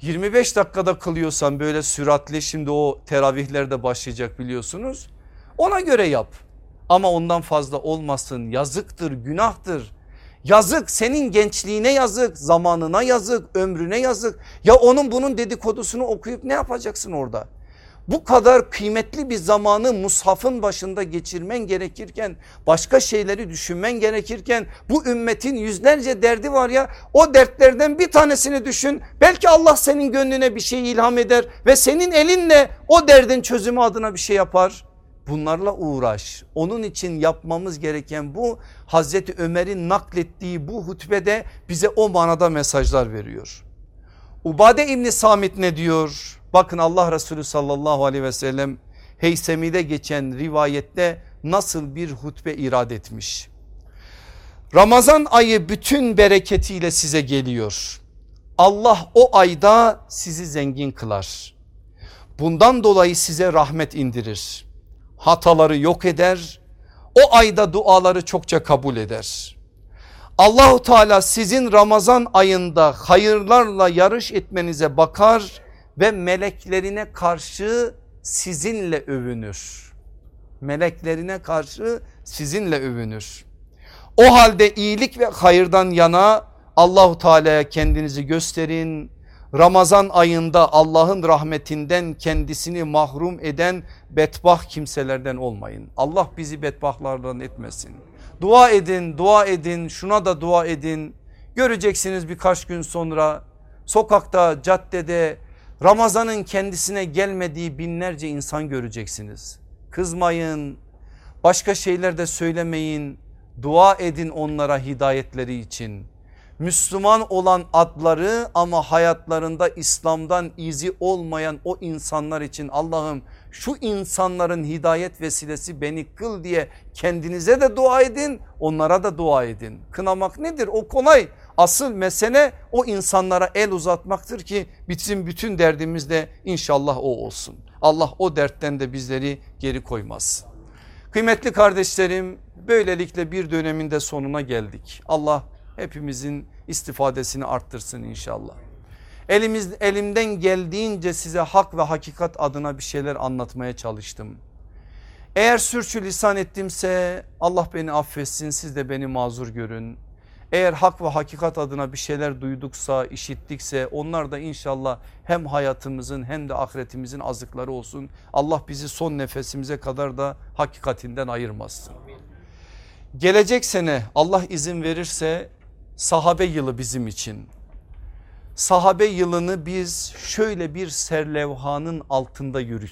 25 dakikada kılıyorsan böyle süratli şimdi o teravihlerde başlayacak biliyorsunuz. Ona göre yap. Ama ondan fazla olmasın yazıktır günahtır. Yazık senin gençliğine yazık zamanına yazık ömrüne yazık. Ya onun bunun dedikodusunu okuyup ne yapacaksın orada? Bu kadar kıymetli bir zamanı mushafın başında geçirmen gerekirken başka şeyleri düşünmen gerekirken bu ümmetin yüzlerce derdi var ya o dertlerden bir tanesini düşün belki Allah senin gönlüne bir şey ilham eder ve senin elinle o derdin çözümü adına bir şey yapar bunlarla uğraş. Onun için yapmamız gereken bu Hazreti Ömer'in naklettiği bu hutbede bize o manada mesajlar veriyor. Ubade İbni Samit ne diyor? Bakın Allah Resulü sallallahu aleyhi ve sellem Heysemi'de geçen rivayette nasıl bir hutbe irad etmiş. Ramazan ayı bütün bereketiyle size geliyor. Allah o ayda sizi zengin kılar. Bundan dolayı size rahmet indirir. Hataları yok eder. O ayda duaları çokça kabul eder. Allahu Teala sizin Ramazan ayında hayırlarla yarış etmenize bakar ve meleklerine karşı sizinle övünür. Meleklerine karşı sizinle övünür. O halde iyilik ve hayırdan yana Allahu Teala'ya kendinizi gösterin. Ramazan ayında Allah'ın rahmetinden kendisini mahrum eden betbah kimselerden olmayın. Allah bizi betbahlardan etmesin. Dua edin, dua edin, şuna da dua edin. Göreceksiniz birkaç gün sonra sokakta, caddede Ramazan'ın kendisine gelmediği binlerce insan göreceksiniz. Kızmayın, başka şeyler de söylemeyin. Dua edin onlara hidayetleri için. Müslüman olan adları ama hayatlarında İslam'dan izi olmayan o insanlar için Allah'ım şu insanların hidayet vesilesi beni kıl diye kendinize de dua edin onlara da dua edin. Kınamak nedir o kolay asıl mesele o insanlara el uzatmaktır ki bizim bütün derdimiz de inşallah o olsun. Allah o dertten de bizleri geri koymaz. Kıymetli kardeşlerim böylelikle bir dönemin de sonuna geldik. Allah hepimizin istifadesini arttırsın inşallah. Elimiz, elimden geldiğince size hak ve hakikat adına bir şeyler anlatmaya çalıştım. Eğer sürçülisan ettimse Allah beni affetsin siz de beni mazur görün. Eğer hak ve hakikat adına bir şeyler duyduksa işittikse onlar da inşallah hem hayatımızın hem de ahiretimizin azıkları olsun. Allah bizi son nefesimize kadar da hakikatinden ayırmasın. Gelecek sene Allah izin verirse sahabe yılı bizim için. Sahabe yılını biz şöyle bir serlevhanın altında yürü,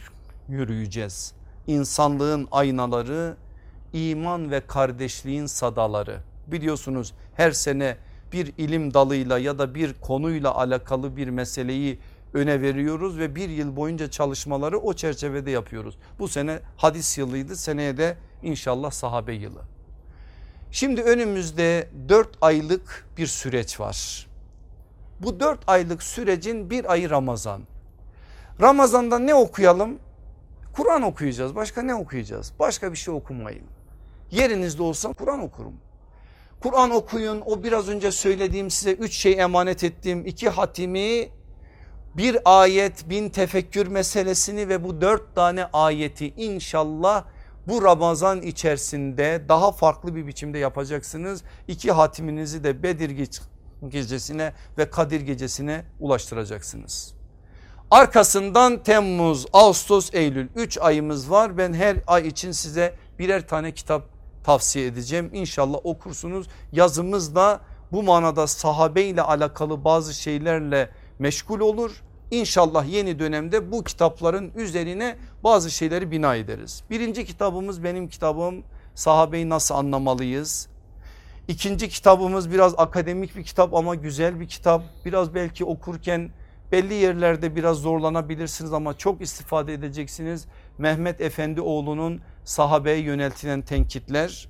yürüyeceğiz. İnsanlığın aynaları, iman ve kardeşliğin sadaları. Biliyorsunuz her sene bir ilim dalıyla ya da bir konuyla alakalı bir meseleyi öne veriyoruz ve bir yıl boyunca çalışmaları o çerçevede yapıyoruz. Bu sene hadis yılıydı seneye de inşallah sahabe yılı. Şimdi önümüzde 4 aylık bir süreç var. Bu 4 aylık sürecin bir ayı Ramazan. Ramazan'da ne okuyalım? Kur'an okuyacağız. Başka ne okuyacağız? Başka bir şey okumayın. Yerinizde olsam Kur'an okurum. Kur'an okuyun. O biraz önce söylediğim size üç şey emanet ettiğim iki hatimi bir ayet bin tefekkür meselesini ve bu dört tane ayeti inşallah bu Ramazan içerisinde daha farklı bir biçimde yapacaksınız. İki hatiminizi de Bedir gecesine ve Kadir gecesine ulaştıracaksınız. Arkasından Temmuz, Ağustos, Eylül 3 ayımız var. Ben her ay için size birer tane kitap tavsiye edeceğim. İnşallah okursunuz. Yazımız da bu manada sahabe ile alakalı bazı şeylerle meşgul olur. İnşallah yeni dönemde bu kitapların üzerine bazı şeyleri bina ederiz. Birinci kitabımız benim kitabım sahabeyi nasıl anlamalıyız? İkinci kitabımız biraz akademik bir kitap ama güzel bir kitap. Biraz belki okurken belli yerlerde biraz zorlanabilirsiniz ama çok istifade edeceksiniz. Mehmet Efendioğlu'nun sahabeye yöneltilen tenkitler.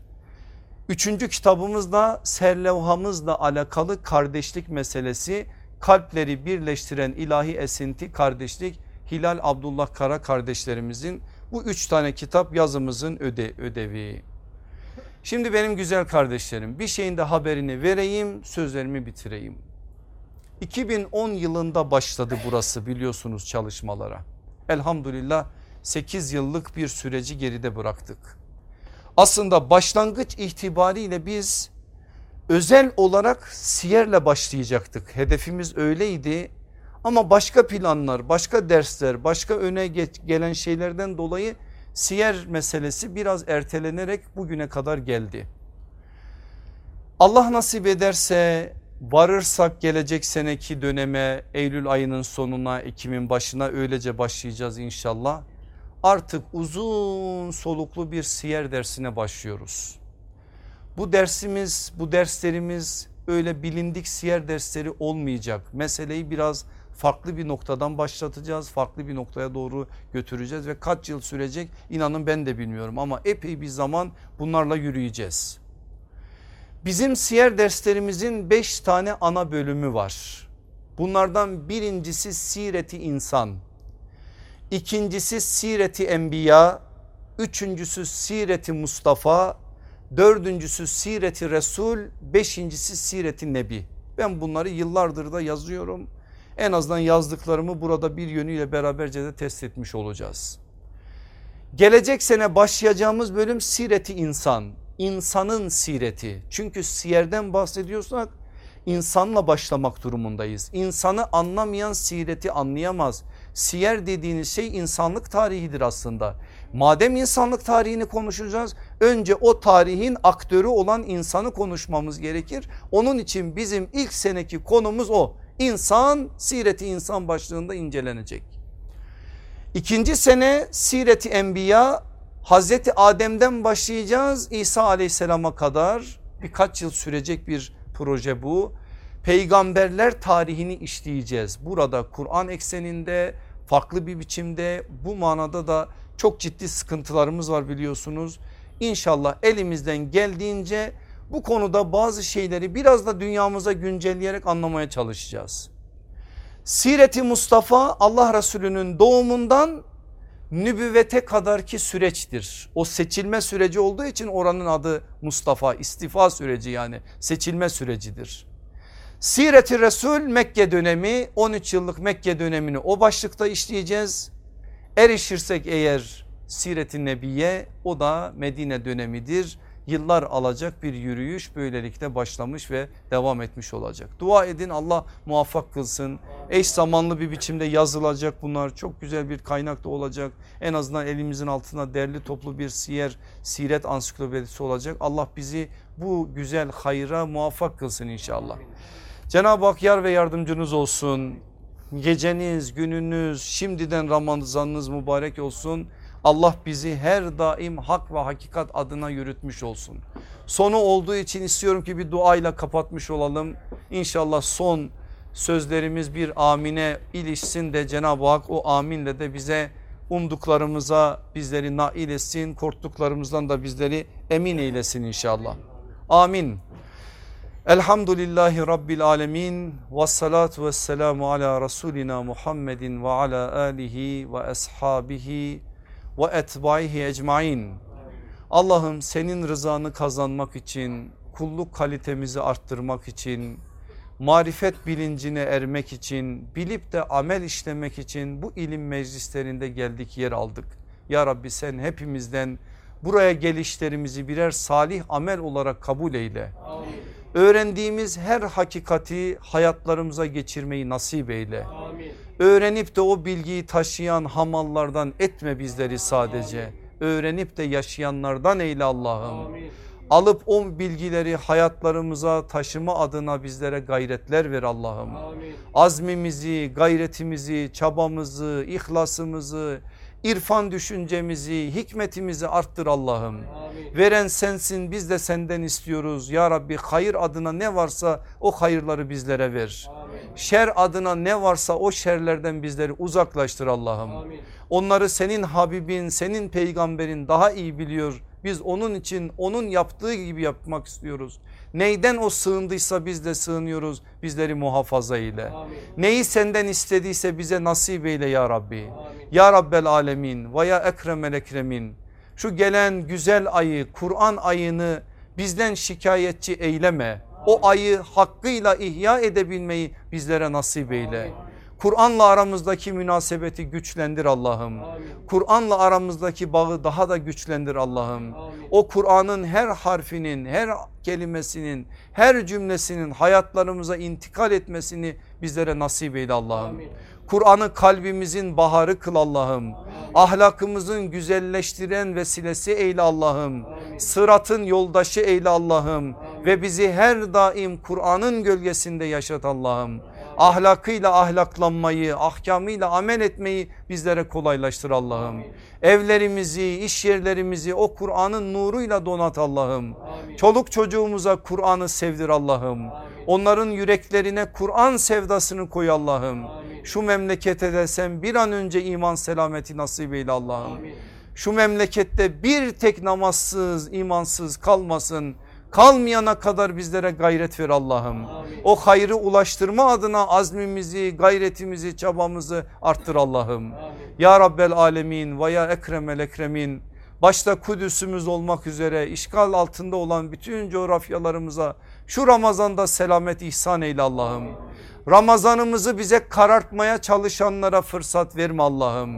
Üçüncü kitabımız da serlevhamızla alakalı kardeşlik meselesi kalpleri birleştiren ilahi esinti kardeşlik Hilal Abdullah Kara kardeşlerimizin bu üç tane kitap yazımızın öde, ödevi. Şimdi benim güzel kardeşlerim bir şeyin de haberini vereyim sözlerimi bitireyim. 2010 yılında başladı burası biliyorsunuz çalışmalara. Elhamdülillah 8 yıllık bir süreci geride bıraktık. Aslında başlangıç itibariyle biz özel olarak siyerle başlayacaktık. Hedefimiz öyleydi ama başka planlar, başka dersler, başka öne gelen şeylerden dolayı siyer meselesi biraz ertelenerek bugüne kadar geldi. Allah nasip ederse varırsak gelecek seneki döneme Eylül ayının sonuna Ekim'in başına öylece başlayacağız inşallah. Artık uzun soluklu bir siyer dersine başlıyoruz. Bu dersimiz bu derslerimiz öyle bilindik siyer dersleri olmayacak. Meseleyi biraz farklı bir noktadan başlatacağız. Farklı bir noktaya doğru götüreceğiz ve kaç yıl sürecek inanın ben de bilmiyorum ama epey bir zaman bunlarla yürüyeceğiz. Bizim siyer derslerimizin beş tane ana bölümü var. Bunlardan birincisi sireti insan. İkincisi sireti enbiya. Üçüncüsü sireti Mustafa. Dördüncüsü sireti Resul. Beşincisi sireti Nebi. Ben bunları yıllardır da yazıyorum. En azından yazdıklarımı burada bir yönüyle beraberce de test etmiş olacağız. Gelecek sene başlayacağımız bölüm sireti insan insanın sireti. Çünkü siyerden bahsediyorsak insanla başlamak durumundayız. İnsanı anlamayan sireti anlayamaz. Siyer dediğiniz şey insanlık tarihidir aslında. Madem insanlık tarihini konuşacağız önce o tarihin aktörü olan insanı konuşmamız gerekir. Onun için bizim ilk seneki konumuz o. İnsan sireti insan başlığında incelenecek. İkinci sene sireti enbiya Hazreti Adem'den başlayacağız İsa aleyhisselama kadar birkaç yıl sürecek bir proje bu. Peygamberler tarihini işleyeceğiz. Burada Kur'an ekseninde farklı bir biçimde bu manada da çok ciddi sıkıntılarımız var biliyorsunuz. İnşallah elimizden geldiğince bu konuda bazı şeyleri biraz da dünyamıza güncelleyerek anlamaya çalışacağız. Sireti Mustafa Allah Resulü'nün doğumundan nübüvvete kadarki süreçtir. O seçilme süreci olduğu için oranın adı Mustafa istifa süreci yani seçilme sürecidir. Sireti Resul Mekke dönemi 13 yıllık Mekke dönemini o başlıkta işleyeceğiz. Erişirsek eğer Siret-i Nebiye o da Medine dönemidir. Yıllar alacak bir yürüyüş böylelikle başlamış ve devam etmiş olacak. Dua edin Allah muvaffak kılsın. Eş zamanlı bir biçimde yazılacak bunlar çok güzel bir kaynak da olacak. En azından elimizin altına derli toplu bir siyer, siret ansiklopedisi olacak. Allah bizi bu güzel hayra muvaffak kılsın inşallah. Cenab-ı Hak yar ve yardımcınız olsun. Geceniz, gününüz, şimdiden Ramazanınız mübarek olsun. Allah bizi her daim hak ve hakikat adına yürütmüş olsun. Sonu olduğu için istiyorum ki bir duayla kapatmış olalım. İnşallah son sözlerimiz bir amine ilişsin de Cenab-ı Hak o aminle de bize umduklarımıza bizleri nail etsin. Korktuklarımızdan da bizleri emin eylesin inşallah. Amin. Elhamdülillahi Rabbil Alemin ve salatu ve selamu ala Resulina Muhammedin ve ala alihi ve ashabihi ve etbaihi ecmain. Allah'ım senin rızanı kazanmak için, kulluk kalitemizi arttırmak için, marifet bilincine ermek için, bilip de amel işlemek için bu ilim meclislerinde geldik yer aldık. Ya Rabbi sen hepimizden buraya gelişlerimizi birer salih amel olarak kabul eyle. Amin öğrendiğimiz her hakikati hayatlarımıza geçirmeyi nasip eyle. Amin. Öğrenip de o bilgiyi taşıyan hamallardan etme bizleri sadece. Amin. Öğrenip de yaşayanlardan eyle Allah'ım. Alıp o bilgileri hayatlarımıza taşıma adına bizlere gayretler ver Allah'ım. Azmimizi, gayretimizi, çabamızı, ihlasımızı, irfan düşüncemizi, hikmetimizi arttır Allah'ım. Veren sensin biz de senden istiyoruz. Ya Rabbi hayır adına ne varsa o hayırları bizlere ver. Amin. Şer adına ne varsa o şerlerden bizleri uzaklaştır Allah'ım. Onları senin Habibin, senin peygamberin daha iyi biliyor. Biz onun için onun yaptığı gibi yapmak istiyoruz. Neyden o sığındıysa biz de sığınıyoruz. Bizleri muhafaza. Amin. Neyi senden istediyse bize nasip eyle ya Rabbi. Amin. Ya Rabbel alemin ve ya ekremel ekremin. Şu gelen güzel ayı Kur'an ayını bizden şikayetçi eyleme. O ayı hakkıyla ihya edebilmeyi bizlere nasip eyle. Amin. Kur'an'la aramızdaki münasebeti güçlendir Allah'ım. Kur'an'la aramızdaki bağı daha da güçlendir Allah'ım. O Kur'an'ın her harfinin, her kelimesinin, her cümlesinin hayatlarımıza intikal etmesini bizlere nasip eyle Allah'ım. Kur'an'ı kalbimizin baharı kıl Allah'ım. Ahlakımızın güzelleştiren vesilesi eyle Allah'ım. Sıratın yoldaşı eyle Allah'ım. Ve bizi her daim Kur'an'ın gölgesinde yaşat Allah'ım ahlakıyla ahlaklanmayı, ahkamıyla amel etmeyi bizlere kolaylaştır Allah'ım. Evlerimizi, iş yerlerimizi o Kur'an'ın nuruyla donat Allah'ım. Çoluk çocuğumuza Kur'an'ı sevdir Allah'ım. Onların yüreklerine Kur'an sevdasını koy Allah'ım. Şu memlekete de sen bir an önce iman selameti nasip eyle Allah'ım. Şu memlekette bir tek namazsız, imansız kalmasın kalmayana kadar bizlere gayret ver Allah'ım. O hayrı ulaştırma adına azmimizi, gayretimizi, çabamızı arttır Allah'ım. Ya Rabbel Alemin ve ya Ekremel Ekremin başta Kudüs'ümüz olmak üzere işgal altında olan bütün coğrafyalarımıza şu Ramazan'da selamet ihsan eyle Allah'ım. Ramazanımızı bize karartmaya çalışanlara fırsat verme Allah'ım.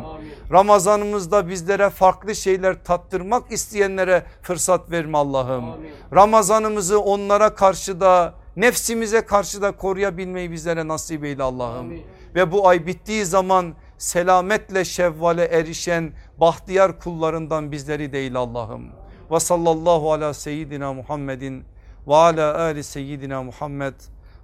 Ramazanımızda bizlere farklı şeyler tattırmak isteyenlere fırsat verme Allah'ım. Ramazanımızı onlara karşı da Nefsimize karşı da koruyabilmeyi bizlere nasip eyle Allah'ım. Ve bu ay bittiği zaman selametle şevvale erişen bahtiyar kullarından bizleri değil Allah'ım. Ve sallallahu ala seyyidina Muhammedin ve ala ali seyyidina Muhammed